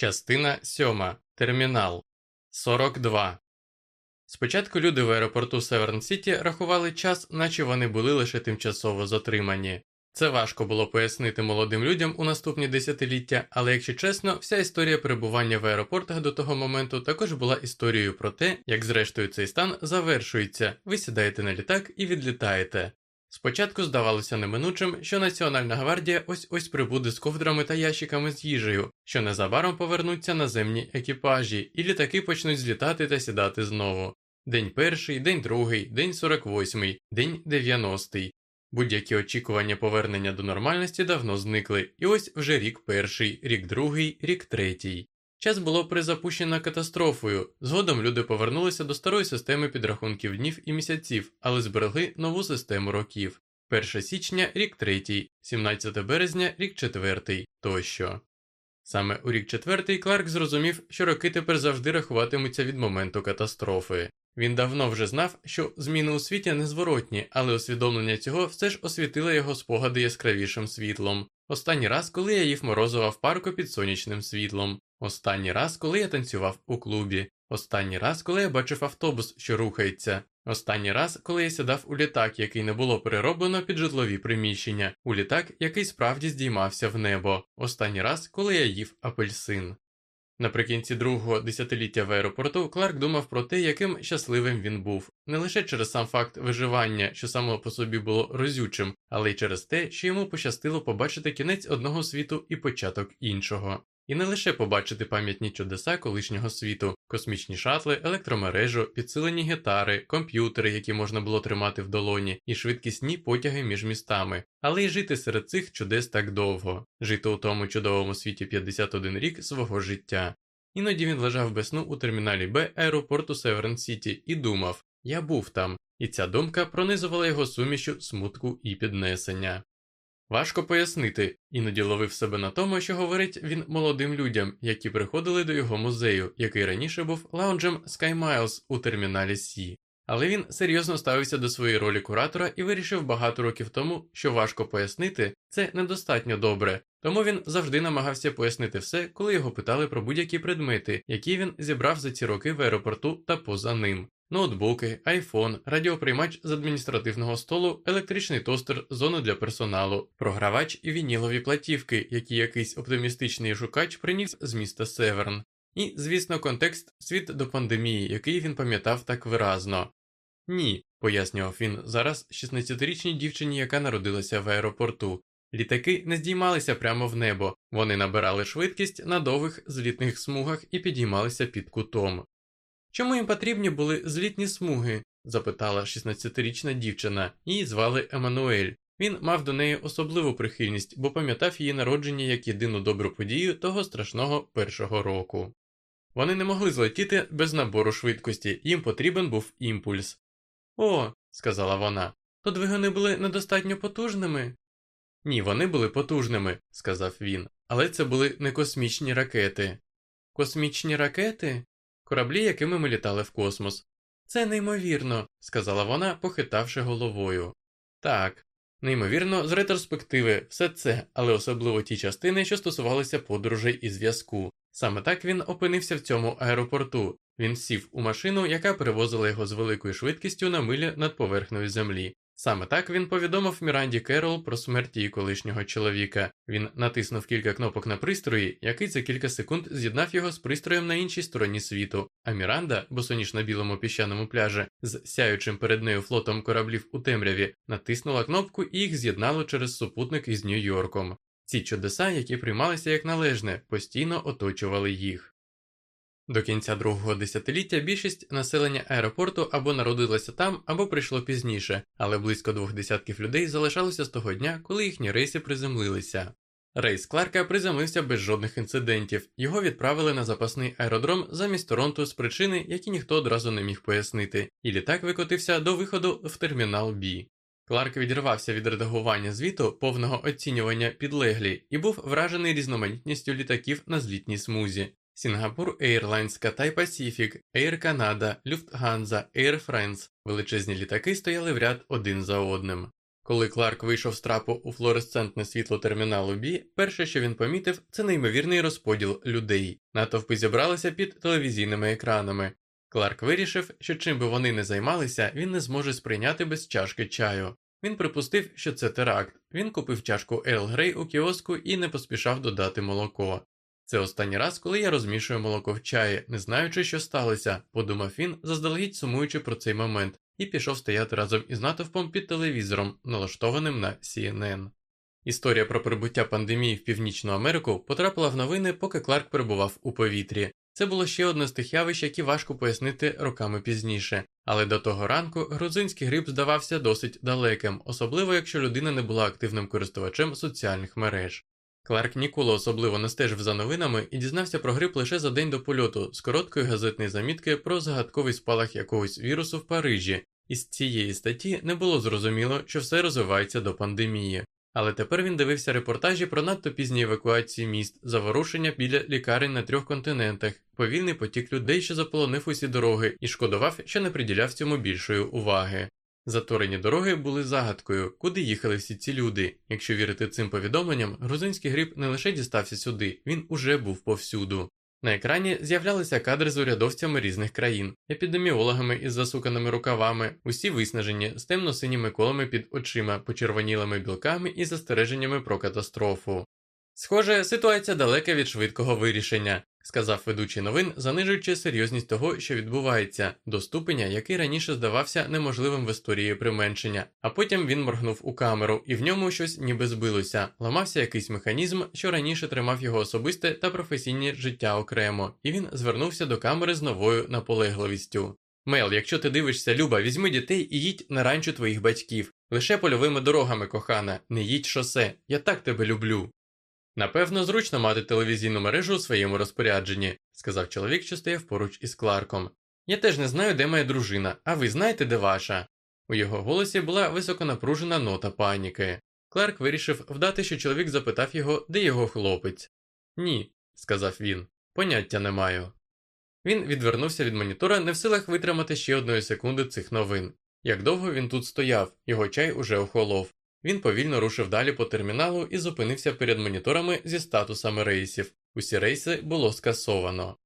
Частина 7. Термінал 42. Спочатку люди в аеропорту Северн Сіті рахували час, наче вони були лише тимчасово затримані. Це важко було пояснити молодим людям у наступні десятиліття, але якщо чесно, вся історія перебування в аеропортах до того моменту також була історією про те, як зрештою цей стан завершується, ви сідаєте на літак і відлітаєте. Спочатку здавалося неминучим, що Національна гвардія ось ось прибуде з ковдрами та ящиками з їжею, що незабаром повернуться наземні екіпажі, і літаки почнуть злітати та сідати знову. День перший, день другий, день 48, день 90. Будь-які очікування повернення до нормальності давно зникли, і ось вже рік перший, рік другий, рік третій. Час було призапущено катастрофою. Згодом люди повернулися до старої системи підрахунків днів і місяців, але зберегли нову систему років. 1 січня рік третій, 17 березня рік четвертий тощо. Саме у рік четвертий Кларк зрозумів, що роки тепер завжди рахуватимуться від моменту катастрофи. Він давно вже знав, що зміни у світі незворотні, але усвідомлення цього все ж освітило його спогади яскравішим світлом. Останній раз, коли я їв морозова в парку під сонячним світлом. Останній раз, коли я танцював у клубі. Останній раз, коли я бачив автобус, що рухається. Останній раз, коли я сідав у літак, який не було перероблено під житлові приміщення, у літак, який справді здіймався в небо. Останній раз, коли я їв апельсин. Наприкінці другого десятиліття в аеропорту Кларк думав про те, яким щасливим він був, не лише через сам факт виживання, що само по собі було розючим, але й через те, що йому пощастило побачити кінець одного світу і початок іншого. І не лише побачити пам'ятні чудеса колишнього світу, космічні шатли, електромережу, підсилені гітари, комп'ютери, які можна було тримати в долоні, і швидкісні потяги між містами, але й жити серед цих чудес так довго, жити у тому чудовому світі 51 рік свого життя. Іноді він лежав без сну у терміналі Б аеропорту Северн Сіті і думав Я був там, і ця думка пронизувала його сумішю смутку і піднесення. Важко пояснити, іноді ловив себе на тому, що говорить він молодим людям, які приходили до його музею, який раніше був лаунджем Sky Miles у терміналі C. Але він серйозно ставився до своєї ролі куратора і вирішив багато років тому, що важко пояснити, це недостатньо добре, тому він завжди намагався пояснити все, коли його питали про будь-які предмети, які він зібрав за ці роки в аеропорту та поза ним ноутбуки, айфон, радіоприймач з адміністративного столу, електричний тостер, зону для персоналу, програвач і вінілові платівки, які якийсь оптимістичний шукач приніс з міста Северн. І, звісно, контекст світ до пандемії, який він пам'ятав так виразно. Ні, пояснював він зараз 16-річній дівчині, яка народилася в аеропорту. Літаки не здіймалися прямо в небо, вони набирали швидкість на довгих злітних смугах і підіймалися під кутом. Чому їм потрібні були злітні смуги? запитала 16-річна дівчина, її звали Еммануель. Він мав до неї особливу прихильність, бо пам'ятав її народження як єдину добру подію того страшного першого року. Вони не могли злетіти без набору швидкості, їм потрібен був імпульс. О, сказала вона, то двигуни були недостатньо потужними. Ні, вони були потужними, сказав він, але це були не космічні ракети. Космічні ракети? Кораблі, якими ми літали в космос. Це неймовірно, сказала вона, похитавши головою. Так, неймовірно, з ретроспективи, все це, але особливо ті частини, що стосувалися подорожей і зв'язку. Саме так він опинився в цьому аеропорту. Він сів у машину, яка перевозила його з великою швидкістю на милі над поверхнею землі. Саме так він повідомив Міранді Керол про смерть її колишнього чоловіка. Він натиснув кілька кнопок на пристрої, який за кілька секунд з'єднав його з пристроєм на іншій стороні світу. А Міранда, босоніж на білому піщаному пляжі, з сяючим перед нею флотом кораблів у темряві, натиснула кнопку і їх з'єднало через супутник із Нью-Йорком. Ці чудеса, які приймалися як належне, постійно оточували їх. До кінця другого десятиліття більшість населення аеропорту або народилося там, або прийшло пізніше, але близько двох десятків людей залишалося з того дня, коли їхні рейси приземлилися. Рейс Кларка приземлився без жодних інцидентів, його відправили на запасний аеродром замість Торонто з причини, які ніхто одразу не міг пояснити, і літак викотився до виходу в термінал Бі. Кларк відірвався від редагування звіту повного оцінювання підлеглі і був вражений різноманітністю літаків на злітній смузі. Сінгапур Airlines, Катай Pacific, Air Canada, Lufthansa, Air France – величезні літаки стояли в ряд один за одним. Коли Кларк вийшов з трапу у флуоресцентне світло терміналу Бі, перше, що він помітив, це неймовірний розподіл людей. Натовпи зібралися під телевізійними екранами. Кларк вирішив, що чим би вони не займалися, він не зможе сприйняти без чашки чаю. Він припустив, що це теракт. Він купив чашку Ейл Грей у кіоску і не поспішав додати молоко. Це останній раз, коли я розмішую молоко в чаї, не знаючи, що сталося, подумав він, заздалегідь сумуючи про цей момент, і пішов стояти разом із натовпом під телевізором, налаштованим на CNN. Історія про прибуття пандемії в Північну Америку потрапила в новини, поки Кларк перебував у повітрі. Це було ще одне з тих явищ, які важко пояснити роками пізніше, але до того ранку грузинський грип здавався досить далеким, особливо якщо людина не була активним користувачем соціальних мереж. Кларк ніколи особливо не стежив за новинами і дізнався про грип лише за день до польоту з короткої газетної замітки про загадковий спалах якогось вірусу в Парижі, і з цієї статті не було зрозуміло, що все розвивається до пандемії. Але тепер він дивився репортажі про надто пізні евакуації міст, заворушення біля лікарень на трьох континентах, повільний потік людей, що заполонив усі дороги, і шкодував, що не приділяв цьому більшої уваги. Заторені дороги були загадкою, куди їхали всі ці люди. Якщо вірити цим повідомленням, грузинський гриб не лише дістався сюди, він уже був повсюду. На екрані з'являлися кадри з урядовцями різних країн, епідеміологами із засуканими рукавами, усі виснажені з темно-синіми колами під очима, почервонілими білками і застереженнями про катастрофу. Схоже, ситуація далека від швидкого вирішення, сказав ведучий новин, занижуючи серйозність того, що відбувається, до ступеня, який раніше здавався неможливим в історії применшення, а потім він моргнув у камеру, і в ньому щось ніби збилося, ламався якийсь механізм, що раніше тримав його особисте та професійне життя окремо, і він звернувся до камери з новою наполегливістю. Мел, якщо ти дивишся, Люба, візьми дітей і їдь на ранчо твоїх батьків. Лише польовими дорогами, кохана, не їдь шосе. Я так тебе люблю. Напевно, зручно мати телевізійну мережу у своєму розпорядженні, сказав чоловік, що стояв поруч із Кларком. Я теж не знаю, де моя дружина, а ви знаєте, де ваша? У його голосі була високонапружена нота паніки. Кларк вирішив вдати, що чоловік запитав його, де його хлопець. Ні, сказав він, поняття не маю. Він відвернувся від монітора, не в силах витримати ще одної секунди цих новин. Як довго він тут стояв, його чай уже охолов. Він повільно рушив далі по терміналу і зупинився перед моніторами зі статусами рейсів. Усі рейси було скасовано.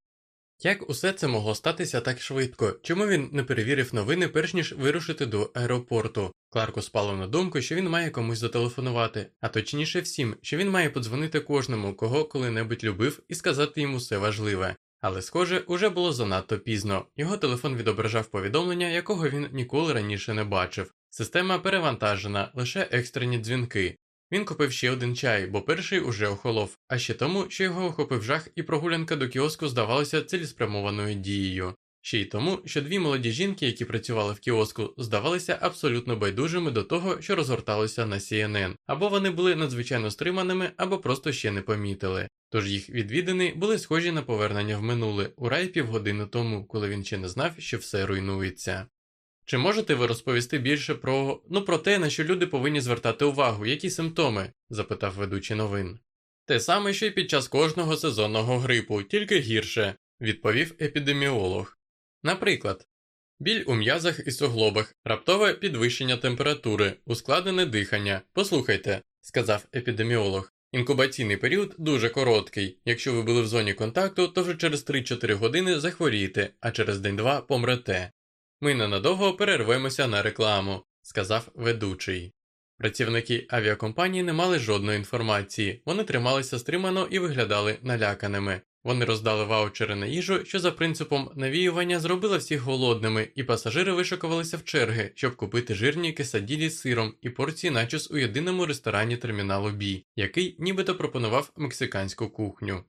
Як усе це могло статися так швидко? Чому він не перевірив новини, перш ніж вирушити до аеропорту? Кларку спало на думку, що він має комусь зателефонувати, а точніше всім, що він має подзвонити кожному, кого коли-небудь любив, і сказати йому все важливе. Але, схоже, уже було занадто пізно. Його телефон відображав повідомлення, якого він ніколи раніше не бачив. Система перевантажена, лише екстрені дзвінки. Він купив ще один чай, бо перший уже охолов, а ще тому, що його охопив жах і прогулянка до кіоску здавалася цілеспрямованою дією. Ще й тому, що дві молоді жінки, які працювали в кіоску, здавалися абсолютно байдужими до того, що розгорталося на CNN, або вони були надзвичайно стриманими, або просто ще не помітили. Тож їх відвідини були схожі на повернення в минуле у рай півгодини тому, коли він ще не знав, що все руйнується. Чи можете ви розповісти більше про ну про те, на що люди повинні звертати увагу, які симптоми? запитав ведучий новин. Те саме, що й під час кожного сезонного грипу, тільки гірше, відповів епідеміолог. Наприклад, біль у м'язах і суглобах, раптове підвищення температури, ускладнене дихання. Послухайте, сказав епідеміолог. Інкубаційний період дуже короткий. Якщо ви були в зоні контакту, то вже через 3-4 години захворієте, а через день-два помрете. Ми ненадовго перервемося на рекламу, сказав ведучий. Працівники авіакомпанії не мали жодної інформації, вони трималися стримано і виглядали наляканими. Вони роздали ваучери на їжу, що за принципом навіювання зробила всіх голодними, і пасажири вишикувалися в черги, щоб купити жирні кесаділі з сиром і порції начос у єдиному ресторані терміналу Бі, який нібито пропонував мексиканську кухню.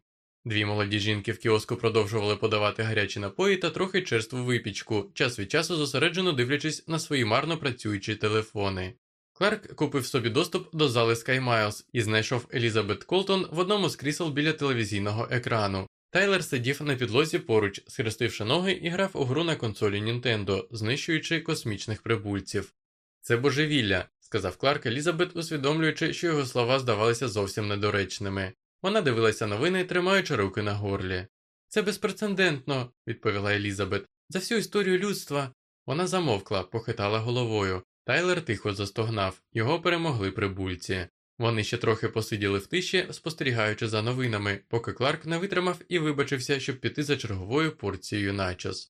Дві молоді жінки в кіоску продовжували подавати гарячі напої та трохи черству випічку, час від часу зосереджено дивлячись на свої марно працюючі телефони. Кларк купив собі доступ до зали Sky Miles і знайшов Елізабет Колтон в одному з крісел біля телевізійного екрану. Тайлер сидів на підлозі поруч, схрестивши ноги і грав у гру на консолі Нінтендо, знищуючи космічних прибульців. Це божевілля, сказав Кларк Елізабет, усвідомлюючи, що його слова здавалися зовсім недоречними. Вона дивилася новини, тримаючи руки на горлі. Це безпрецедентно, відповіла Елізабет. За всю історію людства. Вона замовкла, похитала головою. Тайлер тихо застогнав, його перемогли прибульці. Вони ще трохи посиділи в тиші, спостерігаючи за новинами, поки Кларк не витримав і вибачився, щоб піти за черговою порцією начос.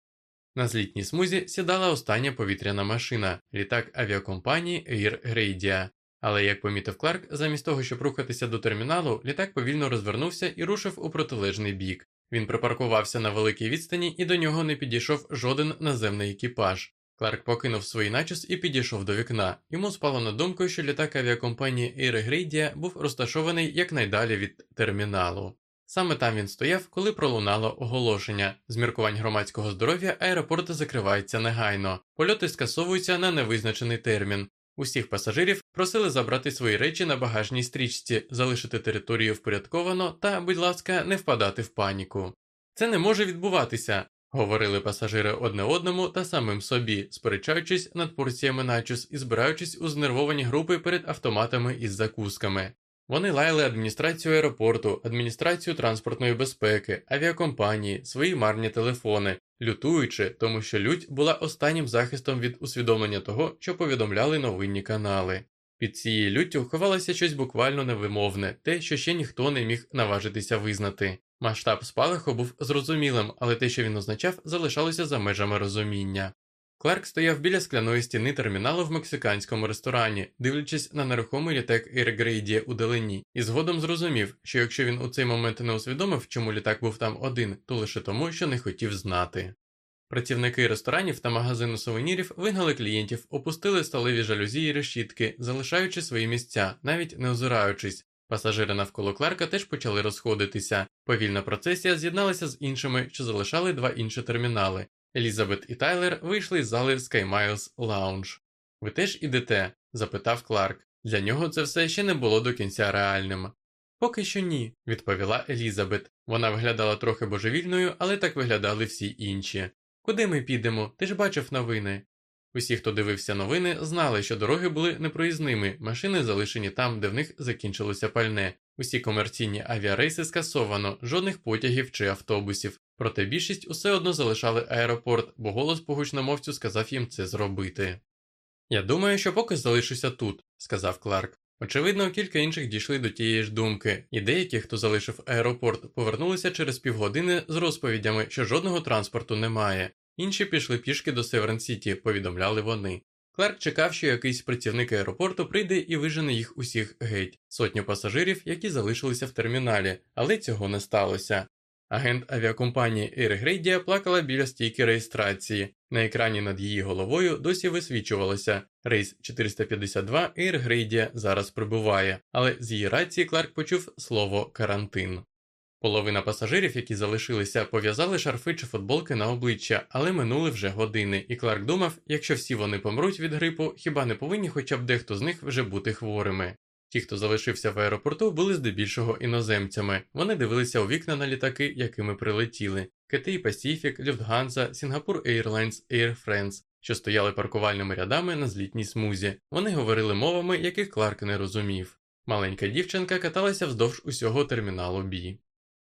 На злітній смузі сідала остання повітряна машина, літак авіакомпанії Air Gradia. Але, як помітив Кларк, замість того, щоб рухатися до терміналу, літак повільно розвернувся і рушив у протилежний бік. Він припаркувався на великій відстані і до нього не підійшов жоден наземний екіпаж. Кларк покинув свої начос і підійшов до вікна. Йому спало на думку, що літак авіакомпанії Air Gradia був розташований якнайдалі від терміналу. Саме там він стояв, коли пролунало оголошення. З міркувань громадського здоров'я аеропорт закривається негайно, польоти скасовуються на невизначений термін. Усіх пасажирів просили забрати свої речі на багажній стрічці, залишити територію впорядковано та, будь ласка, не впадати в паніку. Це не може відбуватися, говорили пасажири одне одному та самим собі, сперечаючись над порціями начос і збираючись у знервовані групи перед автоматами із закусками. Вони лаяли адміністрацію аеропорту, адміністрацію транспортної безпеки, авіакомпанії, свої марні телефони, лютуючи, тому що лють була останнім захистом від усвідомлення того, що повідомляли новинні канали. Під цією люттю ховалося щось буквально невимовне, те, що ще ніхто не міг наважитися визнати. Масштаб спалаху був зрозумілим, але те, що він означав, залишалося за межами розуміння. Кларк стояв біля скляної стіни терміналу в мексиканському ресторані, дивлячись на нерухомий літак Іргрейдія у далині, і згодом зрозумів, що якщо він у цей момент не усвідомив, чому літак був там один, то лише тому, що не хотів знати. Працівники ресторанів та магазину сувенірів вигнали клієнтів, опустили сталеві жалюзі і решітки, залишаючи свої місця, навіть не озираючись. Пасажири навколо Кларка теж почали розходитися. Повільна процесія з'єдналася з іншими, що залишали два інші термінали. Елізабет і Тайлер вийшли з зали Sky Miles Lounge. Ви теж ідете? запитав Кларк. Для нього це все ще не було до кінця реальним. Поки що ні, відповіла Елізабет. Вона виглядала трохи божевільною, але так виглядали всі інші. Куди ми підемо? Ти ж бачив новини. Усі, хто дивився новини, знали, що дороги були непроїзними, машини залишені там, де в них закінчилося пальне. Усі комерційні авіарейси скасовано, жодних потягів чи автобусів. Проте більшість усе одно залишали аеропорт, бо голос по гучномовцю сказав їм це зробити. Я думаю, що поки залишуся тут, сказав Кларк. Очевидно, кілька інших дійшли до тієї ж думки, і деякі, хто залишив аеропорт, повернулися через півгодини з розповідями, що жодного транспорту немає. Інші пішли пішки до Северн Сіті, повідомляли вони. Кларк чекав, що якийсь працівник аеропорту прийде і вижене їх усіх геть, сотню пасажирів, які залишилися в терміналі, але цього не сталося. Агент авіакомпанії Air Gradia плакала біля стійки реєстрації. На екрані над її головою досі висвічувалося рейс 452 Air Gradia зараз прибуває, але з її рації Кларк почув слово карантин. Половина пасажирів, які залишилися, пов'язали шарфи чи футболки на обличчя, але минули вже години, і Кларк думав, якщо всі вони помруть від грипу, хіба не повинні хоча б дехто з них вже бути хворими. Ті, хто залишився в аеропорту, були здебільшого іноземцями. Вони дивилися у вікна на літаки, якими прилетіли: Кетей Pacific, Люфтганза, Сінгапур Airlines, Air France, що стояли паркувальними рядами на злітній смузі. Вони говорили мовами, яких Кларк не розумів. Маленька дівчинка каталася вздовж усього терміналу Бі.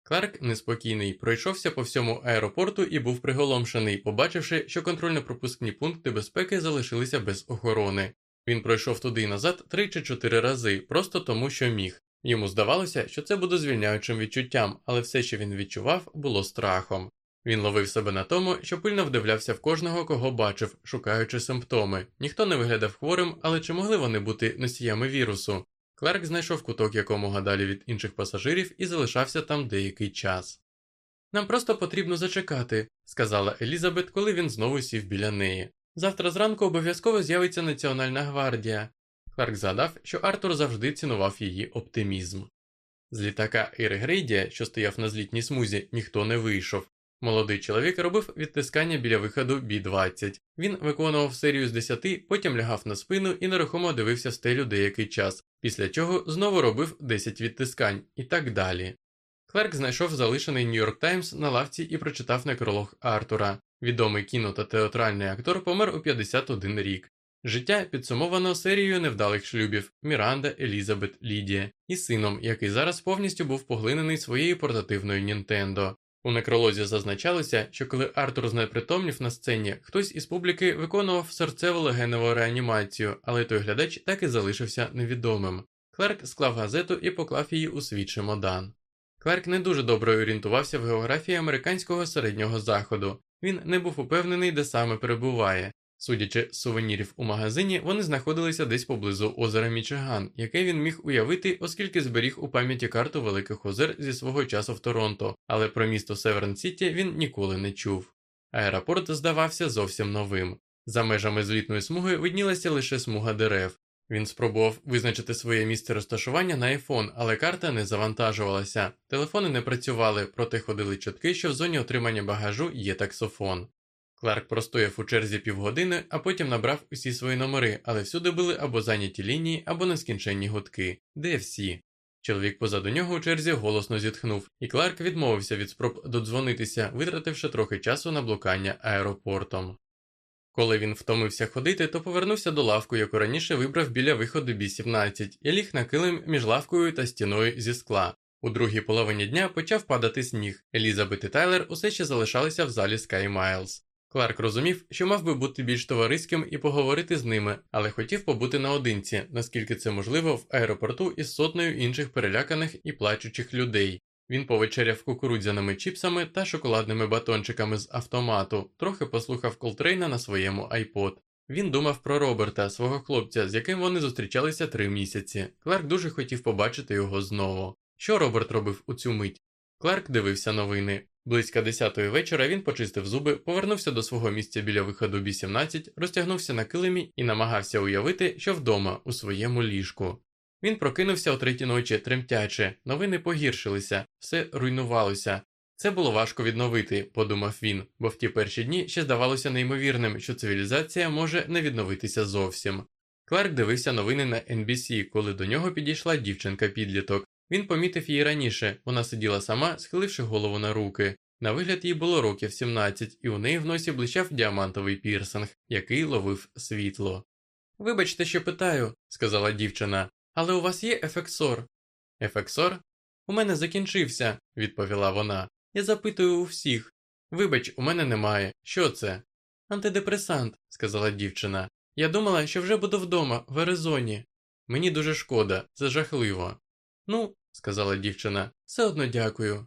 Кларк, неспокійний, пройшовся по всьому аеропорту і був приголомшений, побачивши, що контрольно-пропускні пункти безпеки залишилися без охорони. Він пройшов туди і назад три чи чотири рази, просто тому, що міг. Йому здавалося, що це буде звільняючим відчуттям, але все, що він відчував, було страхом. Він ловив себе на тому, що пильно вдивлявся в кожного, кого бачив, шукаючи симптоми. Ніхто не виглядав хворим, але чи могли вони бути носіями вірусу? Кларк знайшов куток якомога далі від інших пасажирів і залишався там деякий час. Нам просто потрібно зачекати, сказала Елізабет, коли він знову сів біля неї. Завтра зранку обов'язково з'явиться Національна гвардія. Кларк згадав, що Артур завжди цінував її оптимізм. З літака Іригрейдія, що стояв на злітній смузі, ніхто не вийшов. Молодий чоловік робив відтискання біля виходу Бі-20. Він виконував серію з десяти, потім лягав на спину і нерухомо дивився стелю деякий час, після чого знову робив 10 відтискань і так далі. Клерк знайшов залишений Нью-Йорк Таймс на лавці і прочитав некролог Артура. Відомий кіно та театральний актор помер у 51 рік. Життя підсумовано серією невдалих шлюбів Міранда, Елізабет, Лідія і сином, який зараз повністю був поглинений своєю портативною Нінтендо. У некролозі зазначалося, що коли Артур знепритомнів на сцені, хтось із публіки виконував серцево-легеневу реанімацію, але той глядач так і залишився невідомим. Кларк склав газету і поклав її у свій чемодан. Кларк не дуже добре орієнтувався в географії американського середнього заходу. Він не був упевнений, де саме перебуває. Судячи з сувенірів у магазині, вони знаходилися десь поблизу озера Мічиган, яке він міг уявити, оскільки зберіг у пам'яті карту Великих озер зі свого часу в Торонто, але про місто Северн Сіті він ніколи не чув. Аеропорт здавався зовсім новим. За межами злітної смуги виднілася лише смуга дерев. Він спробував визначити своє місце розташування на iPhone, але карта не завантажувалася. Телефони не працювали, проте ходили чутки, що в зоні отримання багажу є таксофон. Кларк простояв у черзі півгодини, а потім набрав усі свої номери, але всюди були або зайняті лінії, або нескінченні гудки. Де всі? Чоловік позаду нього у черзі голосно зітхнув, і Кларк відмовився від спроб додзвонитися, витративши трохи часу на блукання аеропортом. Коли він втомився ходити, то повернувся до лавку, яку раніше вибрав біля виходу Бі-17, і ліг на килим між лавкою та стіною зі скла. У другій половині дня почав падати сніг. Елізабет і Тайлер усе ще залишалися в залі Sky Miles. Кларк розумів, що мав би бути більш товариським і поговорити з ними, але хотів побути наодинці, наскільки це можливо в аеропорту із сотнею інших переляканих і плачучих людей. Він повечеряв кукурудзяними чіпсами та шоколадними батончиками з автомату, трохи послухав Колтрейна на своєму iPod. Він думав про Роберта, свого хлопця, з яким вони зустрічалися три місяці. Кларк дуже хотів побачити його знову. Що Роберт робив у цю мить? Кларк дивився новини. Близько десятої вечора він почистив зуби, повернувся до свого місця біля виходу Бі-17, розтягнувся на килимі і намагався уявити, що вдома, у своєму ліжку. Він прокинувся о третій ночі, тремтячи, новини погіршилися, все руйнувалося. Це було важко відновити, подумав він, бо в ті перші дні ще здавалося неймовірним, що цивілізація може не відновитися зовсім. Кларк дивився новини на NBC, коли до нього підійшла дівчинка-підліток. Він помітив її раніше, вона сиділа сама, схиливши голову на руки. На вигляд їй було років 17, і у неї в носі блищав діамантовий пірсинг, який ловив світло. Вибачте, що питаю, сказала дівчина, але у вас є ефексор? Ефексор? У мене закінчився, відповіла вона. Я запитую у всіх. Вибач, у мене немає. Що це? Антидепресант, сказала дівчина. Я думала, що вже буду вдома, в Аризоні. Мені дуже шкода, це жахливо. Ну, сказала дівчина, все одно дякую.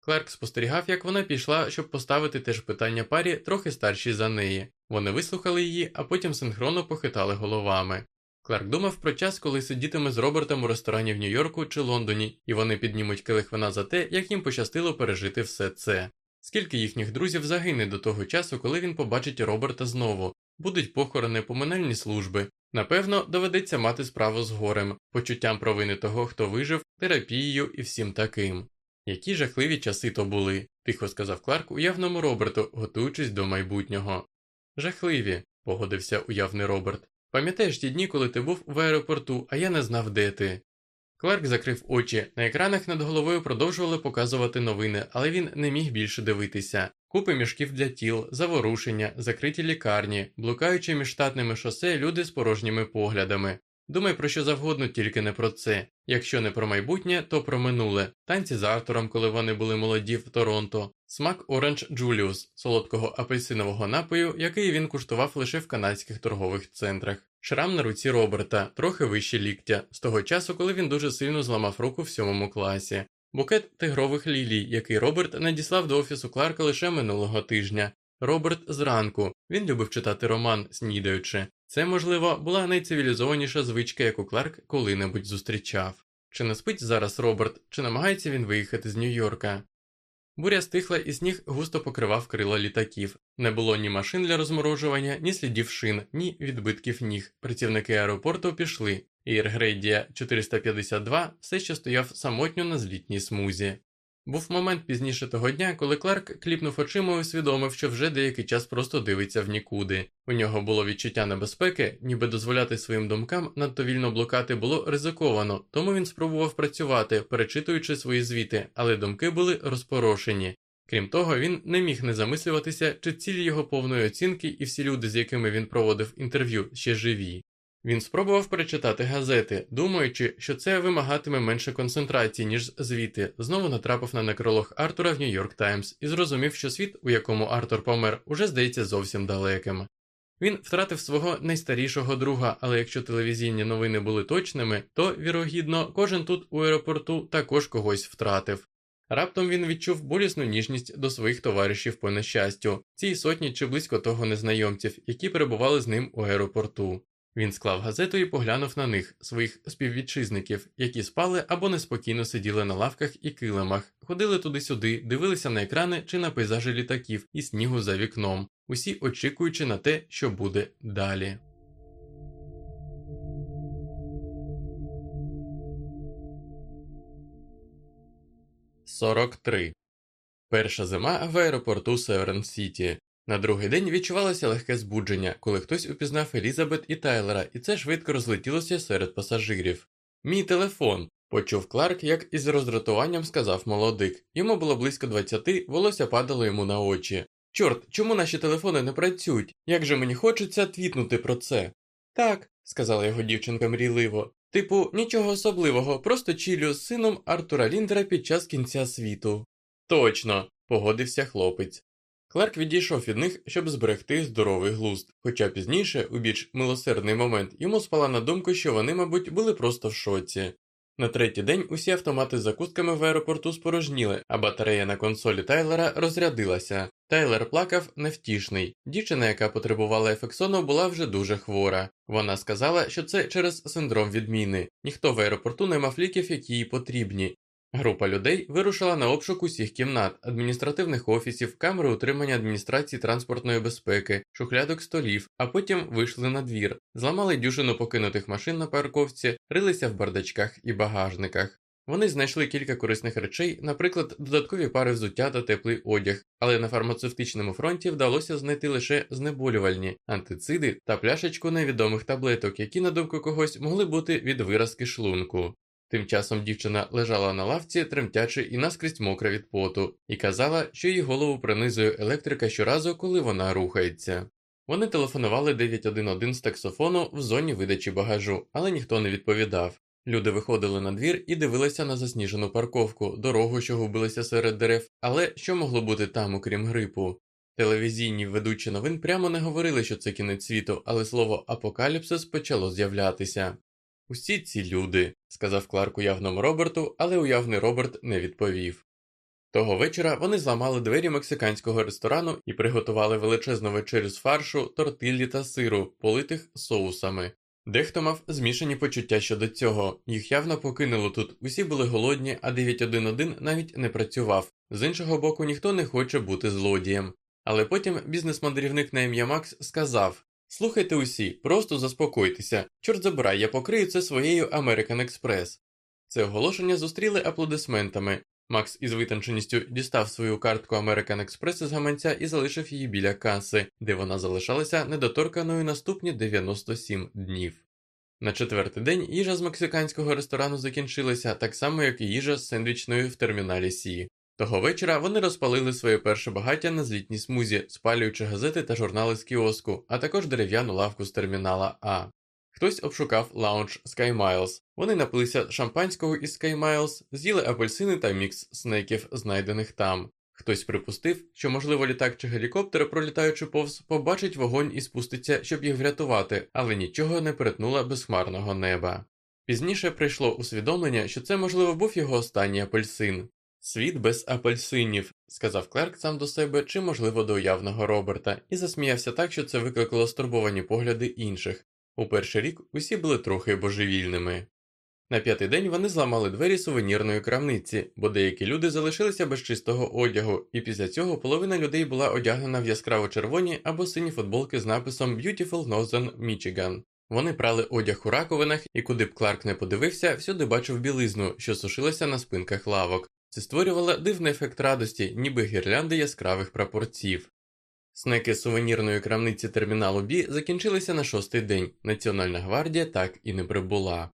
Кларк спостерігав, як вона пішла, щоб поставити теж питання парі трохи старшій за неї. Вони вислухали її, а потім синхронно похитали головами. Кларк думав про час, коли сидітиме з Робертом у ресторані в Нью-Йорку чи Лондоні, і вони піднімуть килих вина за те, як їм пощастило пережити все це. Скільки їхніх друзів загине до того часу, коли він побачить Роберта знову, будуть похорони поминальні служби. Напевно, доведеться мати справу з горем, почуттям провини того, хто вижив, терапією і всім таким. Які жахливі часи то були, тихо сказав Кларк уявному Роберту, готуючись до майбутнього. Жахливі, погодився уявний Роберт. Пам'ятаєш ті дні, коли ти був в аеропорту, а я не знав, де ти. Кларк закрив очі. На екранах над головою продовжували показувати новини, але він не міг більше дивитися. Купи мішків для тіл, заворушення, закриті лікарні, блукаючи між штатними шосе люди з порожніми поглядами. Думай про що завгодно, тільки не про це. Якщо не про майбутнє, то про минуле, танці з Артуром, коли вони були молоді в Торонто, смак Оранж Джуліус, солодкого апельсинового напою, який він куштував лише в канадських торгових центрах, шрам на руці Роберта, трохи вище ліктя, з того часу, коли він дуже сильно зламав руку в сьомому класі, букет тигрових лілій, який Роберт надіслав до офісу Кларка лише минулого тижня. Роберт зранку він любив читати роман, снідаючи. Це, можливо, була найцивілізованіша звичка, яку Кларк коли-небудь зустрічав. Чи не спить зараз Роберт, чи намагається він виїхати з Нью-Йорка? Буря стихла і сніг густо покривав крила літаків. Не було ні машин для розморожування, ні слідів шин, ні відбитків ніг. Працівники аеропорту пішли. Іргрейдія 452 все ще стояв самотньо на злітній смузі. Був момент пізніше того дня, коли Кларк кліпнув очима усвідомив, що вже деякий час просто дивиться в нікуди. У нього було відчуття небезпеки, ніби дозволяти своїм думкам надто вільно блукати було ризиковано, тому він спробував працювати, перечитуючи свої звіти, але думки були розпорошені. Крім того, він не міг не замислюватися, чи цілі його повної оцінки і всі люди, з якими він проводив інтерв'ю, ще живі. Він спробував перечитати газети, думаючи, що це вимагатиме менше концентрації, ніж звіти, знову натрапив на некролог Артура в Нью-Йорк Таймс і зрозумів, що світ, у якому Артур помер, уже здається зовсім далеким. Він втратив свого найстарішого друга, але якщо телевізійні новини були точними, то, вірогідно, кожен тут у аеропорту також когось втратив. Раптом він відчув болісну ніжність до своїх товаришів по нещастю, цій сотні чи близько того незнайомців, які перебували з ним у аеропорту. Він склав газету і поглянув на них, своїх співвітчизників, які спали або неспокійно сиділи на лавках і килимах, ходили туди-сюди, дивилися на екрани чи на пейзажі літаків і снігу за вікном, усі очікуючи на те, що буде далі. Сорок три Перша зима в аеропорту Северн Сіті. На другий день відчувалося легке збудження, коли хтось упізнав Елізабет і Тайлера, і це швидко розлетілося серед пасажирів. Мій телефон. Почув Кларк, як із роздратуванням сказав молодик. Йому було близько двадцяти, волосся падало йому на очі. Чорт, чому наші телефони не працюють? Як же мені хочеться твітнути про це? Так, сказала його дівчинка мрійливо. Типу, нічого особливого, просто чілю з сином Артура Ліндера під час кінця світу. Точно, погодився хлопець. Кларк відійшов від них, щоб зберегти здоровий глузд, хоча пізніше, у більш милосердний момент, йому спала на думку, що вони, мабуть, були просто в шоці. На третій день усі автомати з закусками в аеропорту спорожніли, а батарея на консолі Тайлера розрядилася. Тайлер плакав невтішний. Дівчина, яка потребувала ефексону, була вже дуже хвора. Вона сказала, що це через синдром відміни. Ніхто в аеропорту не мав ліків, які їй потрібні, Група людей вирушила на обшук усіх кімнат, адміністративних офісів, камери утримання адміністрації транспортної безпеки, шухлядок столів, а потім вийшли на двір, зламали дюжину покинутих машин на парковці, рилися в бардачках і багажниках. Вони знайшли кілька корисних речей, наприклад, додаткові пари взуття та теплий одяг, але на фармацевтичному фронті вдалося знайти лише знеболювальні, антициди та пляшечку невідомих таблеток, які, на думку когось, могли бути від виразки шлунку. Тим часом дівчина лежала на лавці, тремтячи і наскрізь мокра від поту, і казала, що її голову пронизує електрика щоразу, коли вона рухається. Вони телефонували 911 з таксофону в зоні видачі багажу, але ніхто не відповідав. Люди виходили на двір і дивилися на засніжену парковку, дорогу, що губилася серед дерев, але що могло бути там, окрім грипу. Телевізійні ведучі новин прямо не говорили, що це кінець світу, але слово апокаліпсис почало з'являтися. Усі ці люди, сказав Кларк уявному Роберту, але уявний Роберт не відповів. Того вечора вони зламали двері мексиканського ресторану і приготували величезну вечерю з фаршу, тортиллі та сиру, политих соусами. Дехто мав змішані почуття щодо цього, їх явно покинуло тут, усі були голодні, а 911 навіть не працював. З іншого боку, ніхто не хоче бути злодієм. Але потім бізнес-мандрівник на ім'я Макс сказав Слухайте усі, просто заспокойтеся. Чорт забирай, я покрию це своєю American Express. Це оголошення зустріли аплодисментами. Макс із витонченістю дістав свою картку American Express з гаманця і залишив її біля каси, де вона залишалася недоторканою наступні 97 днів. На четвертий день їжа з мексиканського ресторану закінчилася так само, як і їжа з сендвічною в терміналі Сі. Того вечора вони розпалили своє перше багаття на злітній смузі, спалюючи газети та журнали з кіоску, а також дерев'яну лавку з термінала А. Хтось обшукав лаунж Sky Miles. Вони напилися шампанського із Sky Miles, з'їли апельсини та мікс снеків, знайдених там. Хтось припустив, що, можливо, літак чи гелікоптер, пролітаючи повз, побачить вогонь і спуститься, щоб їх врятувати, але нічого не перетнула безхмарного неба. Пізніше прийшло усвідомлення, що це, можливо, був його останній апельсин. Світ без апельсинів, сказав Клерк сам до себе чи, можливо, до уявного Роберта, і засміявся так, що це викликало стурбовані погляди інших. У перший рік усі були трохи божевільними. На п'ятий день вони зламали двері сувенірної крамниці, бо деякі люди залишилися без чистого одягу, і після цього половина людей була одягнена в яскраво червоні або сині футболки з написом Beautiful Northern Michigan. Вони прали одяг у раковинах, і куди б Кларк не подивився, всюди бачив білизну, що сушилася на спинках лавок. Це створювало дивний ефект радості, ніби гірлянди яскравих прапорців. Снеки сувенірної крамниці терміналу Бі закінчилися на шостий день. Національна гвардія так і не прибула.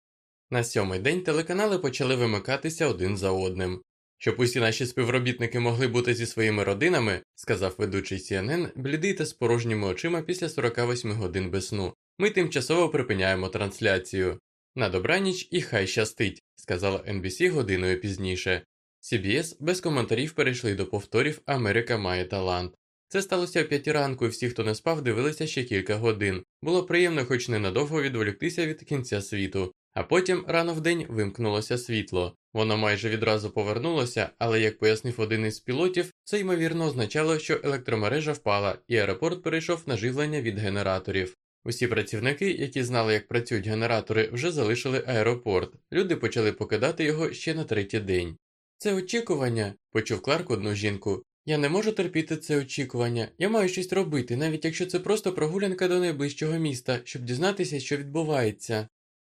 На сьомий день телеканали почали вимикатися один за одним. Щоб усі наші співробітники могли бути зі своїми родинами, сказав ведучий CNN, блідий та з порожніми очима після 48 годин без сну. Ми тимчасово припиняємо трансляцію. На добраніч і хай щастить, сказала NBC годиною пізніше. CBS без коментарів перейшли до повторів Америка має талант. Це сталося о п'ятій ранку, і всі, хто не спав, дивилися ще кілька годин. Було приємно, хоч ненадовго відволіктися від кінця світу, а потім рано в день вимкнулося світло. Воно майже відразу повернулося, але, як пояснив один із пілотів, це ймовірно означало, що електромережа впала, і аеропорт перейшов на живлення від генераторів. Усі працівники, які знали, як працюють генератори, вже залишили аеропорт. Люди почали покидати його ще на третій день. Це очікування, почув Кларк одну жінку. Я не можу терпіти це очікування. Я маю щось робити, навіть якщо це просто прогулянка до найближчого міста, щоб дізнатися, що відбувається.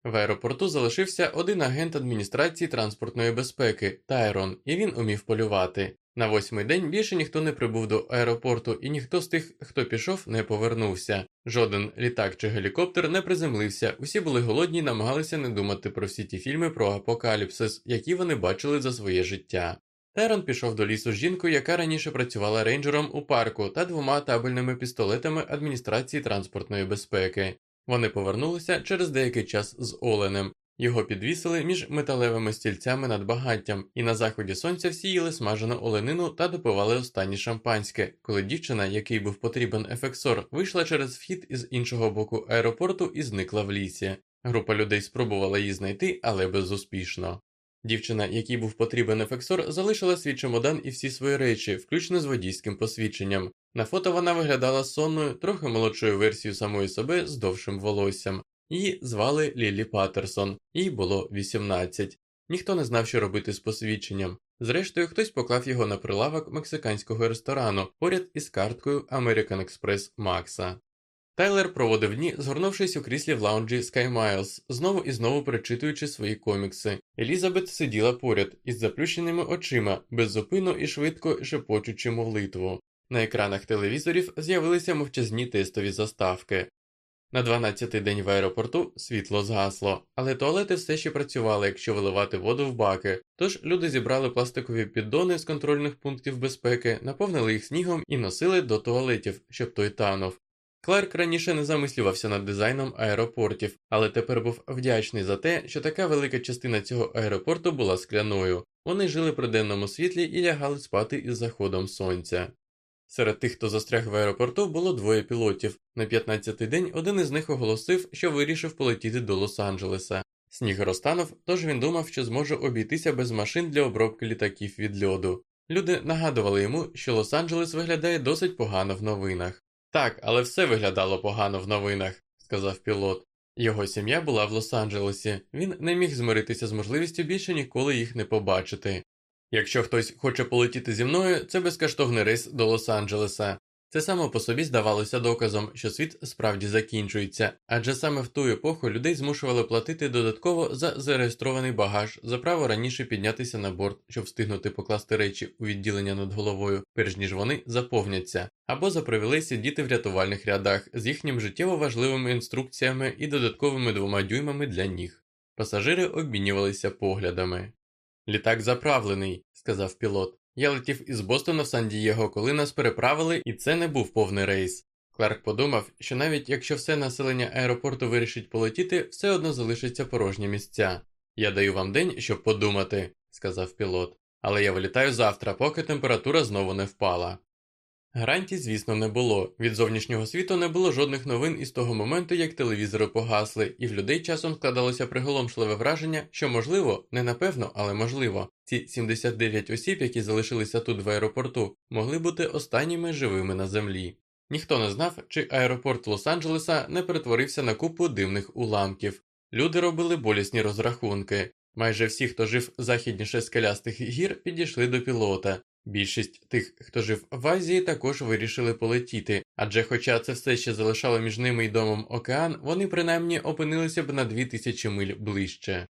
В аеропорту залишився один агент адміністрації транспортної безпеки Тайрон, і він умів полювати. На восьмий день більше ніхто не прибув до аеропорту, і ніхто з тих, хто пішов, не повернувся. Жоден літак чи гелікоптер не приземлився, усі були голодні і намагалися не думати про всі ті фільми про апокаліпсис, які вони бачили за своє життя. Тайрон пішов до лісу з жінкою, яка раніше працювала рейнджером у парку та двома табельними пістолетами адміністрації транспортної безпеки. Вони повернулися через деякий час з Оленем. Його підвісили між металевими стільцями над багаттям, і на заході сонця всі їли смажену оленину та допивали останнє шампанське, коли дівчина, який був потрібен ефексор, вийшла через вхід із іншого боку аеропорту і зникла в лісі. Група людей спробувала її знайти, але безуспішно. Дівчина, якій був потрібен ефексор, залишила свій чемодан і всі свої речі, включно з водійським посвідченням. На фото вона виглядала сонною, трохи молодшою версією самої себе з довшим волоссям. Її звали Лілі Паттерсон, їй було 18. Ніхто не знав, що робити з посвідченням. Зрештою, хтось поклав його на прилавок мексиканського ресторану поряд із карткою American Express Макса. Тайлер проводив дні, згорнувшись у кріслі в лаунджі Sky Miles, знову і знову перечитуючи свої комікси. Елізабет сиділа поряд із заплющеними очима, беззупинно і швидко шепочучи молитву. На екранах телевізорів з'явилися мовчазні тестові заставки. На 12-й день в аеропорту світло згасло, але туалети все ще працювали, якщо виливати воду в баки, тож люди зібрали пластикові піддони з контрольних пунктів безпеки, наповнили їх снігом і носили до туалетів, щоб той танув. Кларк раніше не замислювався над дизайном аеропортів, але тепер був вдячний за те, що така велика частина цього аеропорту була скляною. Вони жили при денному світлі і лягали спати із заходом сонця. Серед тих, хто застряг в аеропорту, було двоє пілотів. На 15-й день один із них оголосив, що вирішив полетіти до Лос-Анджелеса. Сніг розтанув, тож він думав, що зможе обійтися без машин для обробки літаків від льоду. Люди нагадували йому, що Лос-Анджелес виглядає досить погано в новинах. Так, але все виглядало погано в новинах, сказав пілот. Його сім'я була в Лос-Анджелесі, він не міг змиритися з можливістю більше ніколи їх не побачити. Якщо хтось хоче полетіти зі мною, це безкоштовний рейс до Лос-Анджелеса. Це само по собі здавалося доказом, що світ справді закінчується, адже саме в ту епоху людей змушували платити додатково за зареєстрований багаж, за право раніше піднятися на борт, щоб встигнути покласти речі у відділення над головою, перш ніж вони заповняться, або за привілей сидіти в рятувальних рядах з їхнім життєво важливими інструкціями і додатковими двома дюймами для ніг. Пасажири обмінювалися поглядами. Літак заправлений, сказав пілот. Я летів із Бостона в Сан-Дієго, коли нас переправили, і це не був повний рейс. Кларк подумав, що навіть якщо все населення аеропорту вирішить полетіти, все одно залишаться порожні місця. Я даю вам день, щоб подумати, сказав пілот, але я вилітаю завтра, поки температура знову не впала. Гарантій, звісно, не було. Від зовнішнього світу не було жодних новин із того моменту, як телевізори погасли, і в людей часом складалося приголомшливе враження, що можливо, не напевно, але можливо, ці 79 осіб, які залишилися тут в аеропорту, могли бути останніми живими на землі. Ніхто не знав, чи аеропорт Лос-Анджелеса не перетворився на купу дивних уламків. Люди робили болісні розрахунки. Майже всі, хто жив західніше скелястих гір, підійшли до пілота. Більшість тих, хто жив в Азії, також вирішили полетіти, адже, хоча це все ще залишало між ними й домом океан, вони принаймні опинилися б на 2000 миль ближче.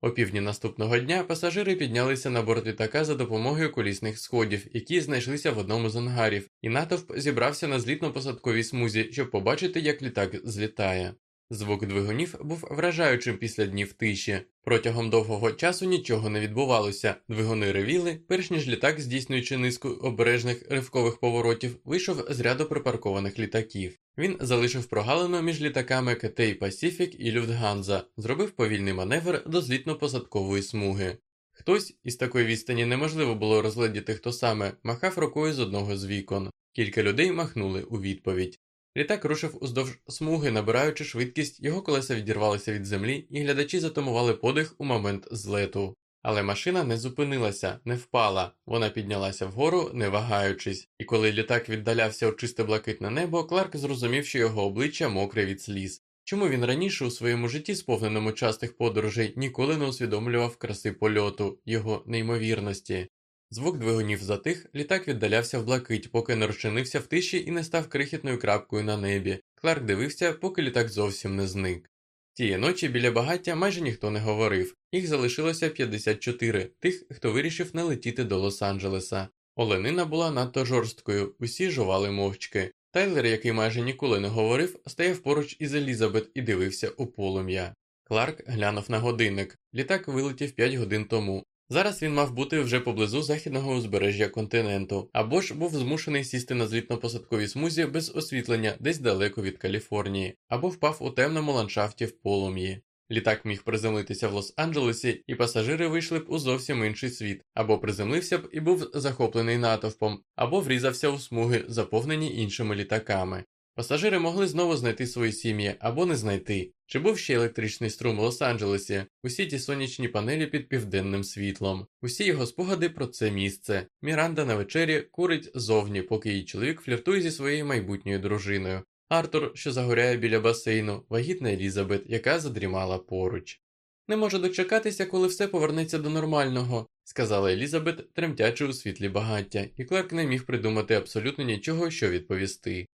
О півдні наступного дня пасажири піднялися на борт літака за допомогою колісних сходів, які знайшлися в одному з ангарів, і натовп зібрався на злітно-посадковій смузі, щоб побачити, як літак злітає. Звук двигунів був вражаючим після днів тиші. Протягом довгого часу нічого не відбувалося. Двигуни ревіли, перш ніж літак, здійснюючи низку обережних ривкових поворотів, вийшов з ряду припаркованих літаків. Він залишив прогалину між літаками Кетей Пасіфік і Люфтганза, зробив повільний маневр до злітно-посадкової смуги. Хтось із такої відстані неможливо було розглядіти, хто саме, махав рукою з одного з вікон. Кілька людей махнули у відповідь. Літак рушив уздовж смуги, набираючи швидкість, його колеса відірвалися від землі, і глядачі затамували подих у момент злету. Але машина не зупинилася, не впала, вона піднялася вгору, не вагаючись, і коли літак віддалявся у чисте блакитне небо, Кларк зрозумів, що його обличчя мокре від сліз. Чому він раніше у своєму житті, сповненому частих подорожей, ніколи не усвідомлював краси польоту, його неймовірності? Звук двигунів затих, літак віддалявся в блакить, поки не розчинився в тиші і не став крихітною крапкою на небі. Кларк дивився, поки літак зовсім не зник. Тієї ночі біля багаття майже ніхто не говорив, їх залишилося 54 тих, хто вирішив не летіти до Лос-Анджелеса. Оленина була надто жорсткою, усі жували мовчки. Тайлер, який майже ніколи не говорив, стояв поруч із Елізабет і дивився у полум'я. Кларк глянув на годинник. Літак вилетів 5 годин тому. Зараз він мав бути вже поблизу західного узбережжя континенту, або ж був змушений сісти на злітно-посадковій смузі без освітлення десь далеко від Каліфорнії, або впав у темному ландшафті в полум'ї. Літак міг приземлитися в Лос-Анджелесі, і пасажири вийшли б у зовсім інший світ, або приземлився б і був захоплений натовпом, або врізався у смуги, заповнені іншими літаками. Пасажири могли знову знайти свої сім'ї або не знайти. Чи був ще електричний струм у Лос-Анджелесі, усі ті сонячні панелі під південним світлом, усі його спогади про це місце. Міранда на вечері курить зовні, поки її чоловік фліртує зі своєю майбутньою дружиною. Артур, що загоряє біля басейну, вагітна Елізабет, яка задрімала поруч. Не можу дочекатися, коли все повернеться до нормального, сказала Елізабет, тремтячи у світлі багаття, і Кларк не міг придумати абсолютно нічого, що відповісти.